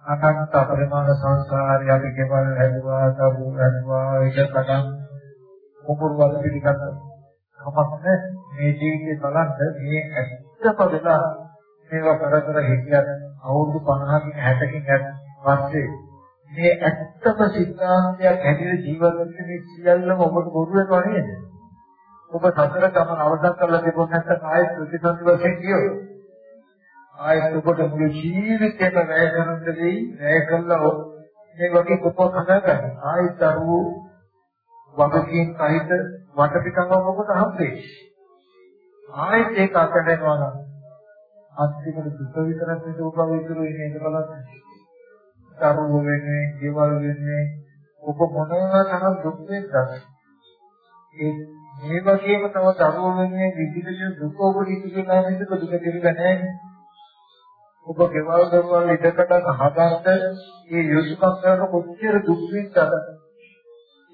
අනන්ත පරිමාණ සංස්කාරය අපි කෙවල් හැදුවා තබු හැදුවා ඒක කඩන් මොකුරුවද පිළිගන්න කමක් මේ ජීවිතේ බලන්න මේ ඇත්ත පදලා මේවා කර කර හිටියත් අවුරුදු 50කින් 60කින් පස්සේ මේ ඇත්තම සිද්ධාන්තයක් හැටියට ජීවත් වෙන මේ සියල්ලම ඔබට බොරු වෙනවා නේද? ඔබ සතර ගමන අවසන් කරලා තිබුණ නැත්නම් ආයෙත් ප්‍රතිසන්දි වශයෙන් කියෝ. ආයෙත් ඔබට මුළු ජීවිතේම වැය කරන්න දෙයි, වැය කළා මේ වගේ කුප්පක් හදාගන්න. ආයෙත් අරු වගකීම් සහිත වටපිටාව ඔබට හම්බෙයි. ආයෙත් ඒක අතහැරෙනවා නම් අන්තිමට දුක විතරක් නෙවෙයි ඔබ විතර ඉන්නේ ඒක බලන්න. දරුවෝ වෙන්නේ, ගෙවල් වෙන්නේ ඔබ මොනවා තරම් දුක් වෙනවද? ඒ මේ වගේම තව දරුවෝ වෙන්නේ විවිධ දුක ඔබ ඉතිරිලා නේද දුක දෙවිලා නැහැ. ඔබ ගෙවල් දරුවල් ඉදකට හදාගන්න මේ යොසුකම් කරන කොච්චර දුක් විඳද?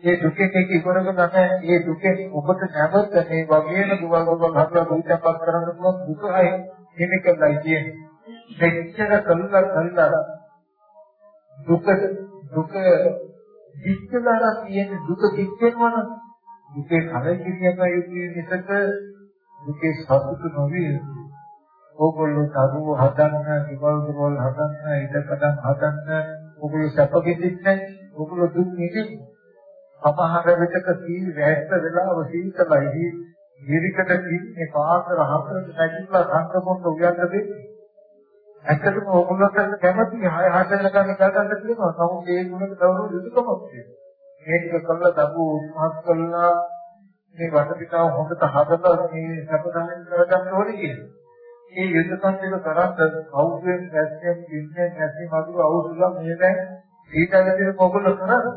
ඒ දුකේ එක ඉවරක නැහැ. ඒ දුකේ ඔබට නැවත මේ වගේම දුවල් දුවල් හදලා දුකපත් කරන්න පුළුවන් දුකයි හිමිකලයි කියන්නේ. දෙච්චර කල්ලා කල්ලා දුක දුක දික්කලා තියෙන දුක දික්කෙනවා නම් දුකේ කලකිරියම යුතුය මිසක දුකේ සතුට නොවේ ඕගොල්ලෝ දරුවෝ හදන්න, ගෙවල් දොරවල් හදන්න, ඉඩකඩම් හදන්න, ඕගොල්ලෝ සැප විඳින්නේ, ඕගොල්ලෝ දුක් විඳින්නේ. සමහර විටක සීල් වැස්ස වෙලාව සීතලයි, ජීවිතක ඉන්නේ පාසර හතරට නැගිටලා සංගමොන්න උයන්න දෙන්නේ. ඇත්තටම ඕගොල්ලන්ට කැමති 6 හදන්න ගන්න ගන්න තියෙනවා. නමුත් ඒ ගුණක දවරු යුතුයකමක් තියෙනවා. මේක කළා දබු උත්සාහ කළා මේ වටපිටාව හොඳට හදලා මේ සැපදහන් කරගන්න ඕනේ කියන්නේ. මේ යුතුයකම් දෙක කරත් කවුරුෙන් ඇස්සෙන් ඉන්නේ නැති මදුර අවුරුලා මේ දැන් ඊටගදී මොකද කරන්නේ?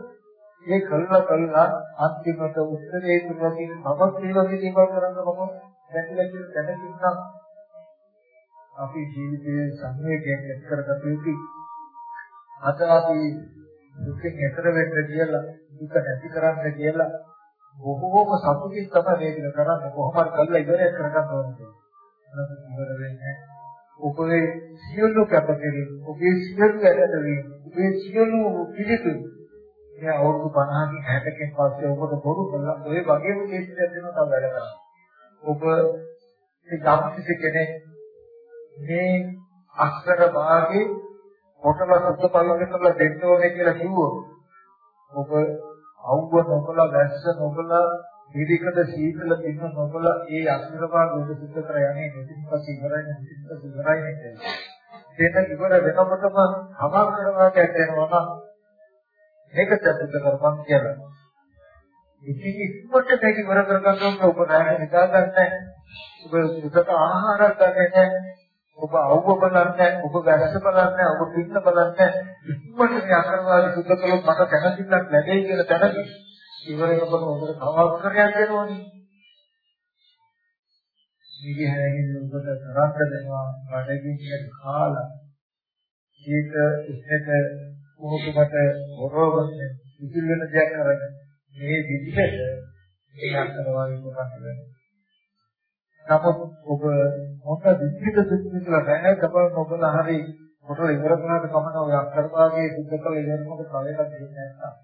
මේ කළා කළා අන්තිමට උත්තරේ තුන කියන මමත් මේ වගේ දේවල් කරන්න මම දැකලා කියන දැනගන්නම් අපි ජීවිතයේ සංවේගයෙන් එක් කරගත යුතුයි. අද අපි දුකෙන් එතර වෙන්න කියලා දුක නැති කරන්න කියලා බොහෝම සතුටින් තමයි මේක කරන්නේ කොහොමද කරලා ඉවරයක් කරගන්න ඕනේ. ඉවර වෙන්නේ ඔබේ සියලු කැපකිරීම ඔබේ සියලු වැඩවීම ඔබේ සියලු පිළිතුරු මේ අවුරුදු 50කින් 60කින් පස්සේ ඔබට බොරු කළා ඔය වගේම කේන්ද්‍රයක් දෙනවා තව වැඩ කරන්න. ඔබ ඒ යම් කෙනෙක් මේ අක්ෂර භාගේ කොටල සුද්ධ පල්ලක කරලා දෙන්න ඕනේ කියලා කිව්වොත් ඔබ අවුව නොබලා වැස්ස නොබලා නිදිකඩ සීතල දින නොබලා ඒ අක්ෂර භාග උඩ සුද්ධ කර යන්නේ නිදිපස් ඉවරයි නිදිපස් ඉවරයි නේද දෙන්න ඉවර වෙනකොටම අමාකර වාක්‍යයක් දෙනවා නම් මේක සුද්ධ කරපන් කියලා. ඉතින් ඉක්මනට මේක ඉවර කරගන්න ඔබ රැඳ නිදා ගන්න ඔබ සුද්ධ ආහාරයක් ගන්න නැහැ ඔබ අවුව බලන්නේ ඔබ වැරද්ද බලන්නේ ඔබ පින්න බලන්නේ ඉක්මනට මේ අකරවාදී සුද්ධ කළොත් මට දැනගින්නක් ලැබෙයි කියලා දැනගි ඉවරනකොට ඔබට තව කරයක් දෙනවනේ. මේක හැරෙන්න ඔබට තරක් දෙනවා බඩගින්න කාලා. ඒක ඉස්සෙට මොහොතකට හොරවන්නේ ඉතිල් වෙන දෙයක් කරන්නේ මේ විදිහට ඒ අකරවාදී කරන්නේ නමුත් ඔබ මොක විචිත සිත් කියලා දැන කපල් නොබල හරි මොකද ඉවර කරාට කමන ඔය අක්කර භාගයේ සුද්ධ කළ ඉවරනකොට තව එකක් දෙන්නේ නැත්නම්.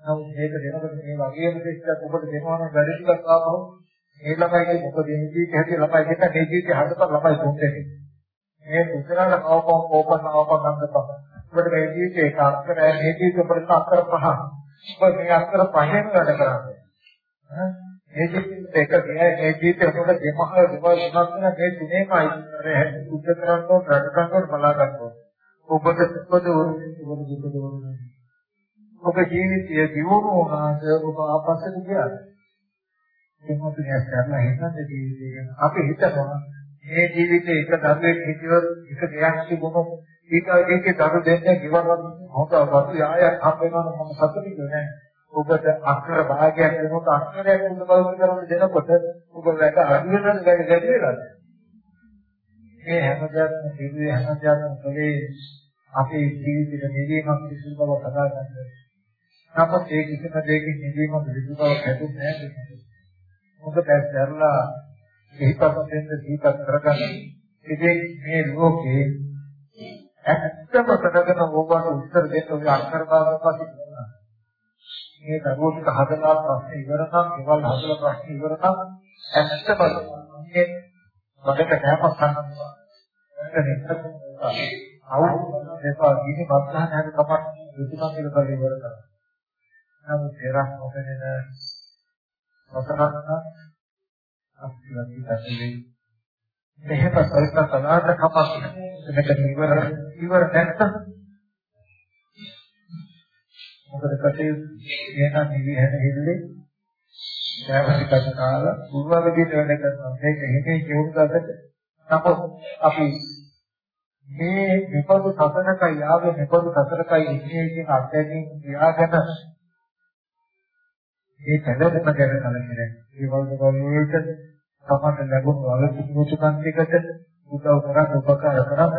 නමුත් මේක දෙනකොට මේ වගේම දෙයක් ඔබට දෙනවා නම් වැඩි ටිකක් ආවම මේ ළමයි මොකද මේ ජීවිතේ හැටි ළමයි දෙන්න මේ ජීවිතේ හදපන් ළමයි තුන්දෙනෙක්. මේ පුතරාට කවපම් කෝපන් අවපම් ගන්නපන්. ඔබට මේ ජීවිතේ එක අක්කර මේ ජීවිතේ ඔබට අක්කර පහ. ඔබ මේ අක්කර පහෙන් වැඩ කරන්නේ. මේ ජීවිතේ එක ගියයි මේ ජීවිතේ ඔබට දෙමහල් දේවල් තුනක් වෙන මේ තුනේමයි අර සුද්ධ කරන්න ඕන රැක ගන්න ඕන බලා ගන්න ඕන. ඔබට සුද්ධ වුණේ ඔබට දුක දුන්නේ. ඔබ ජීවිතය දියුණු වුණාද ඔබ ආපස්සට ගියාද? එන්නතුනේ කරලා හිතන්නේ ජීවිතය ගැන. අපි හිතනවා මේ ජීවිතේ එක දරුවෙක් හිටියොත් එක දෙයක් තිබුණොත් ඊට ඒකේ දරු දෙන්නේ කිව්වොත් හොඳ වතු ආයක් හම් වෙනවා මම සතුටුයි නෑ. ඔබට අක්ෂර භාගයක් දෙනකොට අක්ෂරයක් උඩ බලන කරන දෙනකොට ඔබ වැඩ අඩු වෙනද වැඩ වැඩි වෙනවද? මේ හැමදාම සිදුවේ හැමදාම කලේ අපේ ජීවිතේ නිවීමක් කිසිම බව කතා කරන්නේ නමුත් ඒ කිසිම දෙයකින් නිදීම විදුබව හැදුන්නේ නැහැ. මොකද දැරලා සිහිපත් වෙන්න සිහිපත් කරගන්න. ඉතින් මේ ලෝකේ ඇත්තම ප්‍රකට ඕවාට උත්තර දෙන්න ඔය අක්ෂර භාගපත් කරනවා. මේ දරුවෝට හදලා ප්‍රශ්න ඉවරනම්, ඒවල් හදලා ප්‍රශ්න ඉවරනම් ඇත්තම මේ මකට කෑමක් ගන්නවා. අවුල් දෙපා ගිනි බස්සහන හැද කපක් විදුමන් කියලා ඉවර කරනවා. නමුත් එරක් නොපෙනෙන රසරත්න අස්තිවති පැතිලි මෙහෙම සල්ප සලාද කපක් මෙතන ඉවර ඉවර නැත්තම් මොකද කටේ එන නිවි හැන හිල්ලේ දැවටි කතාල පුරවා විදිහට වැඩ කරනවා මේක හිතේ කියුණාට නමුත් අපි මේ විපදු සසනකයි ආවේ විපදු සසනකයි ඉන්නේ කියන අත්දැකීම් කියාගෙන මේ පැලැස්ම ගැන කලකිරෙන. ඒ වගේ වලට සමහර ලැබුණු අලුත්මුතුකම් දෙකට උදව් කරන් උපකාර කරන්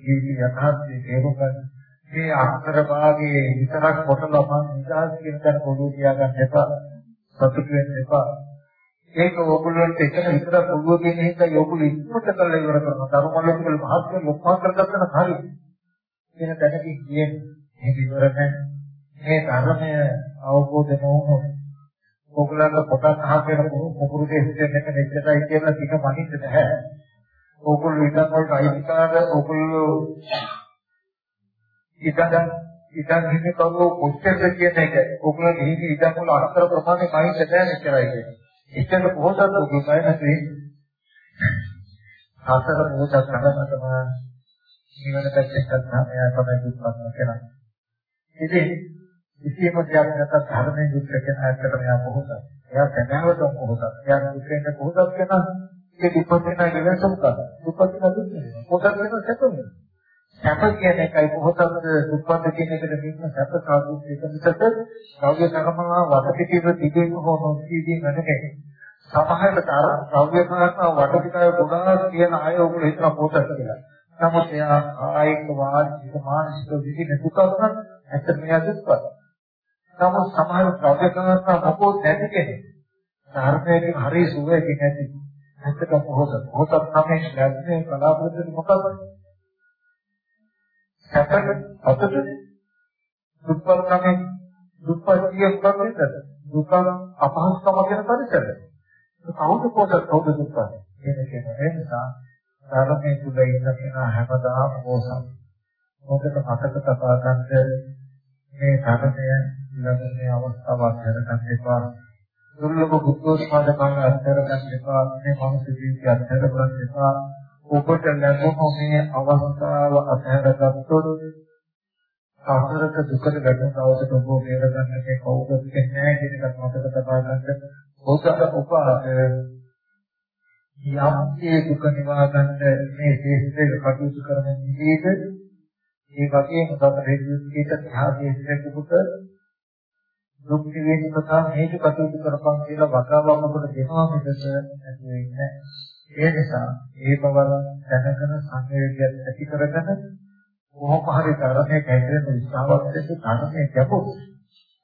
ජීවිත යථාර්ථයේ තේරුම් ගන්න. මේ අක්ෂර භාගයේ විතරක් කොටලා මම නිදහස් කියන තැන පොදු තියාගන්න එපා. සතුට වෙන්න එපා. ඒක ඕගොල්ලන්ට එතන විතර පොදුව කියන එක යෝගුල ඉක්මනට කරලා ඉවර කරනවා. ධර්මවලට වල මහත්ම ලොක්කා කරගත්තන හරි. කියන තැනකින් කියන්නේ එහෙම ඉවර නැහැ. මේ ධර්මය අවබෝධ නොවුනොත් ඕගොල්ලන්ට පොතක් අහගෙන පුපුරු දෙහින් එක මෙච්චරයි කියලා ටික මනින්න නැහැ. ඕගොල්ලෝ ඉතින් වලට අයිතිකාර ඕගොල්ලෝ ඉතින් ඉතින් හිමි කවෝ කොච්චරද කියන එක ඕගොල්ලෝ හිමි ඉතින් වල අක්ෂර ප්‍රමාණය මනින්න නැහැ මෙච්චරයි කියන්නේ. එච්චර පොහොසත් ඕගොල්ලෝ නැති හතර පොහොසත් කරනකම නිවන පැත්තට තමයි තමයි දුක්පත් කරන්නේ. ඉතින් කිසියම් දෙයක් නැත්නම් ධර්මයෙන් යුක්ත කෙනා ඇත්තටම එයා කොහොමද? එයා දැනවතම කොහොමද? එයා දුකෙන් කොහොමද කෙනා? ඒ දුප්පත් වෙනා කියන සමුකද? දුප්පත් වෙනා දුක් වෙනවා. පොතක් වෙනවා සැප වෙනවා. සැප කියන එකයි කොහොමද දුප්පත් කියන එකට මෙන්න සැප සාදු එක මිසක රෞද්‍ය කර්මනා වටපිටිව තිබෙන හෝ නොතිබෙන නැහැ. සමහරකට අර රෞද්‍ය කර්මනා වටපිටාව ගොඩාක් කියන අය ඔයගොල්ලෝ හිතන පොතක් කියලා. නමුත් එයා ආයික වාචික මානසික විදිහට දුකක් නම් ඇත්තට මෙයා දුක්පත්. නමුත් සමහර ද්‍රව්‍ය කරනවා මොකෝ නැති කෙනෙක්. ධර්මයෙන් හරි සුවයකින් නැති. ඇත්තට මොහොත. මොහොතක් තමයි ලැබෙන්නේ බලාපොරොත්තු මොකක්ද? සැපක අතට දුක්පත් තමයි දුක්පත් කියනකොට දුක අපහසුකම කියන පරිසරය. කවුද පොත කවුද දුක්පත්? කියන කෙනා නිසා ධර්මයේ තුල ඉන්න කෙනා හැමදාම මොසම්. මොකද මතක තබා ගන්න මේ ධර්මය ළඟනේ අවස්ථාව අත්හැර ගන්න එපා. දුර්ලභ බුද්ධෝත්පාද කාල අත්හැර ගන්න එපා. මේ මනුස්ස ජීවිතය අත්හැර ගන්න එපා. ඔබට ලැබුණු මේ අවස්ථාව අත්හැර ගත්තොත් සාහරක දුකට ගැටෙන දවසට ඔබ බේර ගන්න මේ කවුරුත් නැහැ කියන එකත් මතක තබා ගන්න. ඔබට උපාද යම්කේ දුක නිවා ගන්න මේ ශේෂ්ඨ කටයුතු කරන නිදීද ඒ වගේම තම රේඩියෝකේට සහාය දෙන්නකොට දුක් විඳින කතා මේක කටයුතු කරපන් කියලා වතාවක් අපට දෙනවා මිසක නැති වෙන්නේ ඒ නිසා ඒ බව දැනගෙන සංවේගයක් ඇති කරගෙන කොහොම හරි ධර්මයේ කැදෙන උත්සාහවත් වෙච්ච ධර්මයේ ගැපොත්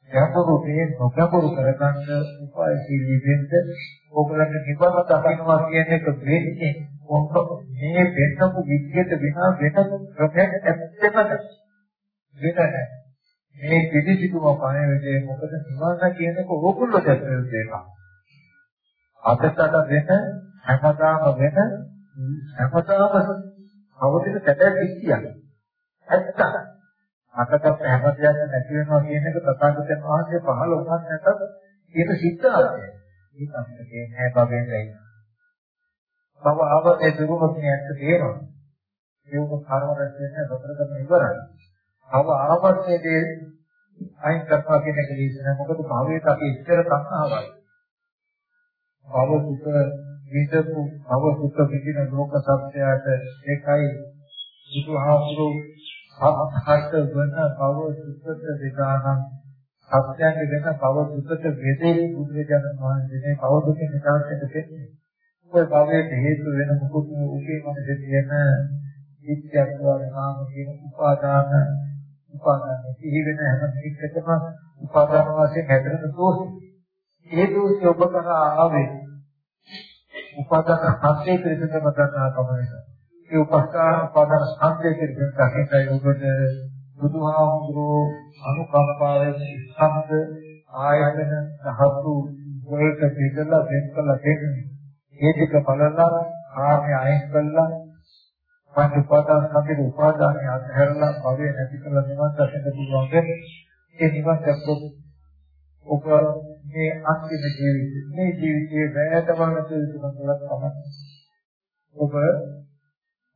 ගැඹුරු මේ නොගැඹුරු කරගන්න උපායශීලී වෙන්න ඕගලන්ට නිවන දකින්නවා කියන එක වෙන්නේ මොකද මේ වෙනපු විද්‍යට විනා වෙන ක්‍රමයක් ඇත්තම නැහැ. මේ පිළිසිතුම පණ වෙන්නේ මොකද නිවන කියන එක ඕගොල්ලෝ දැක්වෙන දෙයක්. අදටට වෙන හැමදාම වෙන හැමදාම අවදින සැබෑ කිසියක්. ඇත්ත. අකටත් හැම දෙයක්ම නැති වෙනවා කියන එක තථාගතයන් වහන්සේ පහළ වුණත් නැතත් ඒක සිද්ධාර්ථය. ඒක අපිට කියන්නේ බබෙන් වෙයි. බව ආවතේ දුරුමත් ඇත්ත තේරෙනවා. ඒක කර්ම රැස් වෙන සතර කරන ඉවරයි. බව ආවතේ අයින් කරනවා කියන එක දේශනා මොකද භවයට අපි ඉස්සර තණ්හාවයි. භව සුඛ විදපු භව සුඛ විදින ලෝක සත්‍යයට ඒකයි බුදුහාමුදුරු හත් වෙන භව සුඛත විදානම් සත්‍යයේ වෙන භව සුඛත වේදේ බුදුරජාණන් වහන්සේ මේ භව දුක නිකාශයට දෙන්නේ. ඔය භවයේ හේතු වෙන මුකුත් උගේ මනසේ තියෙන විත්‍යත්වය නාම කියන උපාදාන උපාදාන සිහි වෙන හැම එකකම උපාදාන වශයෙන් හැදෙන දෝෂ. ඒ දෝෂය ඔබ කරා ආවේ උපාදාන හත්යේ පිළිබඳව මතනා තමයි. ඒ උපස්ථාන උපාදාන සංකේතයෙන් දකින්නයි ඔබට බුදුහාමුදුරෝ අනුකම්පාවෙන් ශබ්ද ආයතන ධාතු වලට බෙදලා වෙන් කළා දෙන්නේ. ඒ ටික බලලා ආර්ය අයින් කළා පංච උපාදාන සංකේත උපාදානය අත්හැරලා භවය නැති කළා නිවන් දකින්න පුළුවන් වෙන්නේ. ඒ නිවන් දැක්කොත් ඔබ මේ අන්තිම ජීවිතේ මේ ජීවිතයේ වැයතම නැති විදිහට තමයි. ඔබ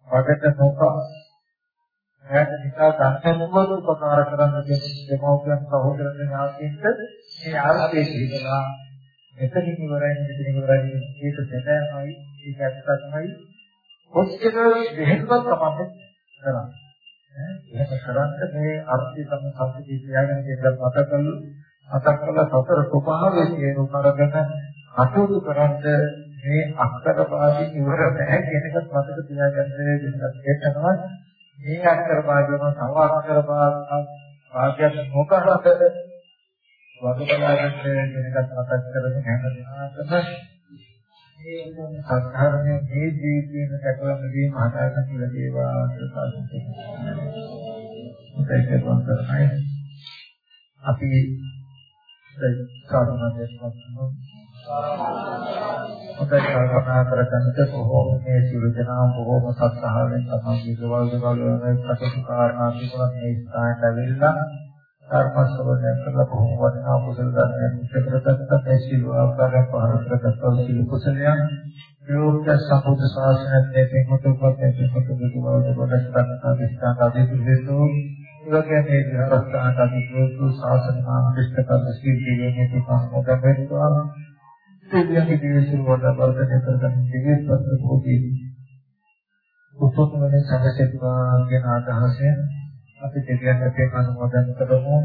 වඩට නොකා. හැට නිසා සංකල්පවල උපකාර කරන්න දෙන දෙමව්පියන් සහෝදරයන් ඥාතින්ට මේ ආර්ථික හිතලා මෙතනින් ඉවරයි මෙතනින් ඉවරයි ඒක සැබෑමයි ඒක ඇත්තමයි කොච්චර දෙහෙත්වත් කමන්නේ කරන්නේ. එහෙම කරන්නේ මේ අර්ථය තමයි සංකේතය කියලාගෙන දෙයක් මතක කළු මතක් කළ සතර ස්වභාවයේ තේරුම් අරගෙන අටුතු කරන්නේ මේ අක්ෂර භාගයෙන් ඉවර නැහැ කියන එකත් මතක තියාගන්න වෙනවා. ඒ තමයි මේ අක්ෂර භාගයම තව අක්ෂර භාගයක් නොකරට වග බලාගන්න කියන එකත් මතක් කරගෙන හැම දිනකටම මේ සාධාරණ මේ ජීවිතේන කැපවන දේ මහාචාර්ය කියලා දේවා අපි සාධනාවක් වස්තුන හොඳයි කල්පනා කරගන්නට බොහෝම මේ සියලු දෙනා බොහෝම සත්සහයෙන් තමයි දේවල් දේවල් වල කටයුතු කාරණා තිබුණා මේ ස්ථානට ඇවිල්ලා ධර්මස්වරණය කරලා බොහෝම වටිනා කුසල ධර්මයක් ඉස්සරහට මේ සියලු ආකාරයෙන් පහරකටත් සියලු කුසලයන් යෝග්‍ය සම්බුද්ධ ශාසනයේ තේමතු පොතේ තේමතු දේවල් දේවල් ස්ථාන දිස්ත්‍රික්ක ආදී පිළිවෙලෝ ඉවකේ විහාරස්ථාන ආදී දුරු ශාසන මාර්ගිෂ්ඨ කද සිද්ධ වෙන්නේ තුමා මොකද දෙවියන්ගේ දිවිසිර වඩා වර්ධනය කරගන්න දිව්‍ය පත්‍ර භෝගී උතුම් වෙන සංගතේවා කියන අදහසෙන් අපි දෙවියන්ට අනුමෝදන් කරමු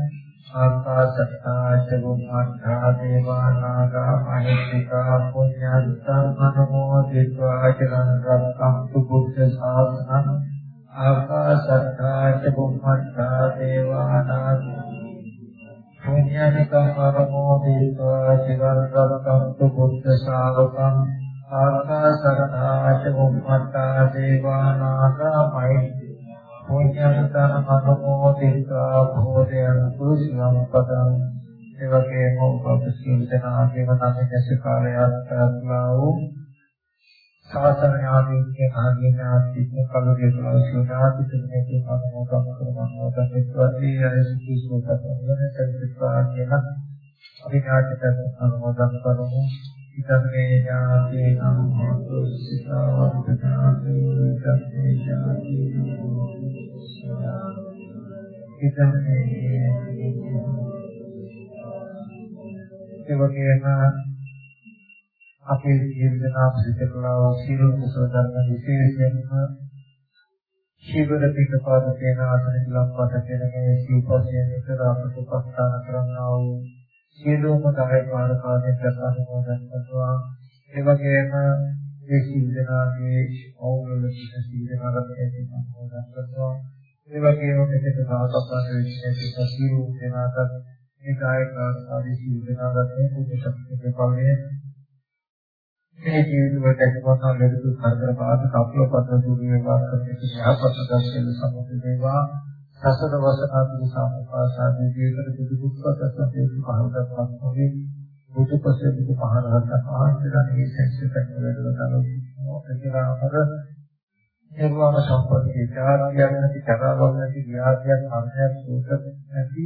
ආකාශත්තාච බුම්මත්තා දේවා නාග මහිත්‍තිකා පුඤ්ඤන්තං අනුමෝදිत्वा චිරං රක්ඛන්තු බුද්ධ ශාසනං ආකාශත්තාච බුම්මත්තා දේවා නාග පුඤ්ඤානිකං පරමෝ දීවා චිරන්තරන්තු බුද්ධ ශාවකං ආකාශරණාච උම්මත්තා දේවානාගා මහිද්දේ පුඤ්ඤානිකං පරමෝ දීවා භෝදයන්තු සිවම් පදං එවැගේම ඔබ සියලු දෙනාගේම නම් දැස කාලයක් ප්‍රාර්ථනා වූ සාසන ඥානයේ ආගෙන ආසිත කලුරිය තුලසිනාති තුනේ මනෝකම් කරනවා තත්ත්වදී අයසිකි සෝතන වෙන කියන අභිඥාට අනුමෝදන් කරමු ඉතමේ ඥාති නමෝ සිතාවන්ත ඥාති ඉතමේ ඥාති ඉතමේ ඒ වගේම අපේ ජීවිතනාම සිද්ධ කළා වූ සියලු කුසල ධර්ම විශේෂයෙන්ම ශීවර පිටපාද තේන ආසන කිලම්පත කියන මේ සිව්පස්යෙන් විතර අපට උපස්ථාන කරන්නා වූ සියලුම ධර්මාන කාර්යයන් අනුමෝදන් කරනවා ඒ වගේම මේ සීලනාගේ අවුල විශේෂ සීලනාගතේ අනුමෝදන් කරනවා ඒ වගේම මෙතන සාකච්ඡා වෙන්නේ සියලු දෙනාට මේ කායික ආදී සීලනාගත මේ පුණ්‍ය ශක්තිය පරිදි මේ ජීවිත වලට ඇතිවන ලෙඩු කරදර බාධ කප්පල පතර දුරු වේවා කරන්නේ යහපත් දර්ශන සම්මුති වේවා. සසර වසනාදී සම්පාසාදී ජීවිත දුක්ඛ සත්‍යයේ පහළටපත් නොවේ. බුදුපසේ බුදු පහරහත් ආශ්‍රයයන් මේ සැකසෙට වැඩලා තමයි ඒකවර නිර්වාණ සම්පත්තිය චාරාගයන් නැති චරාවල් නැති විහාරයක් අන්‍යයක් සූත නැති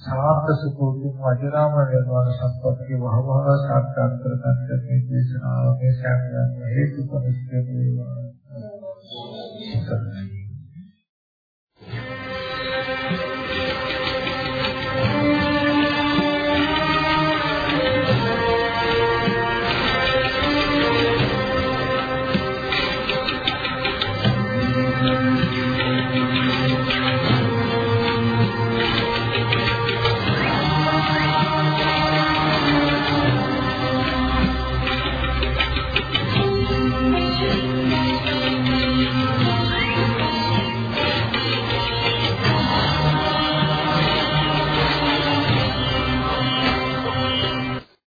සාර්ථ සුඛෝතුන් වජිරාම වේදවන සම්පත්තිය වහවහ සාර්ථක කරගන්න මේ දේශනාව මේ ශාන්තිය හේතු කොටස් වේවා.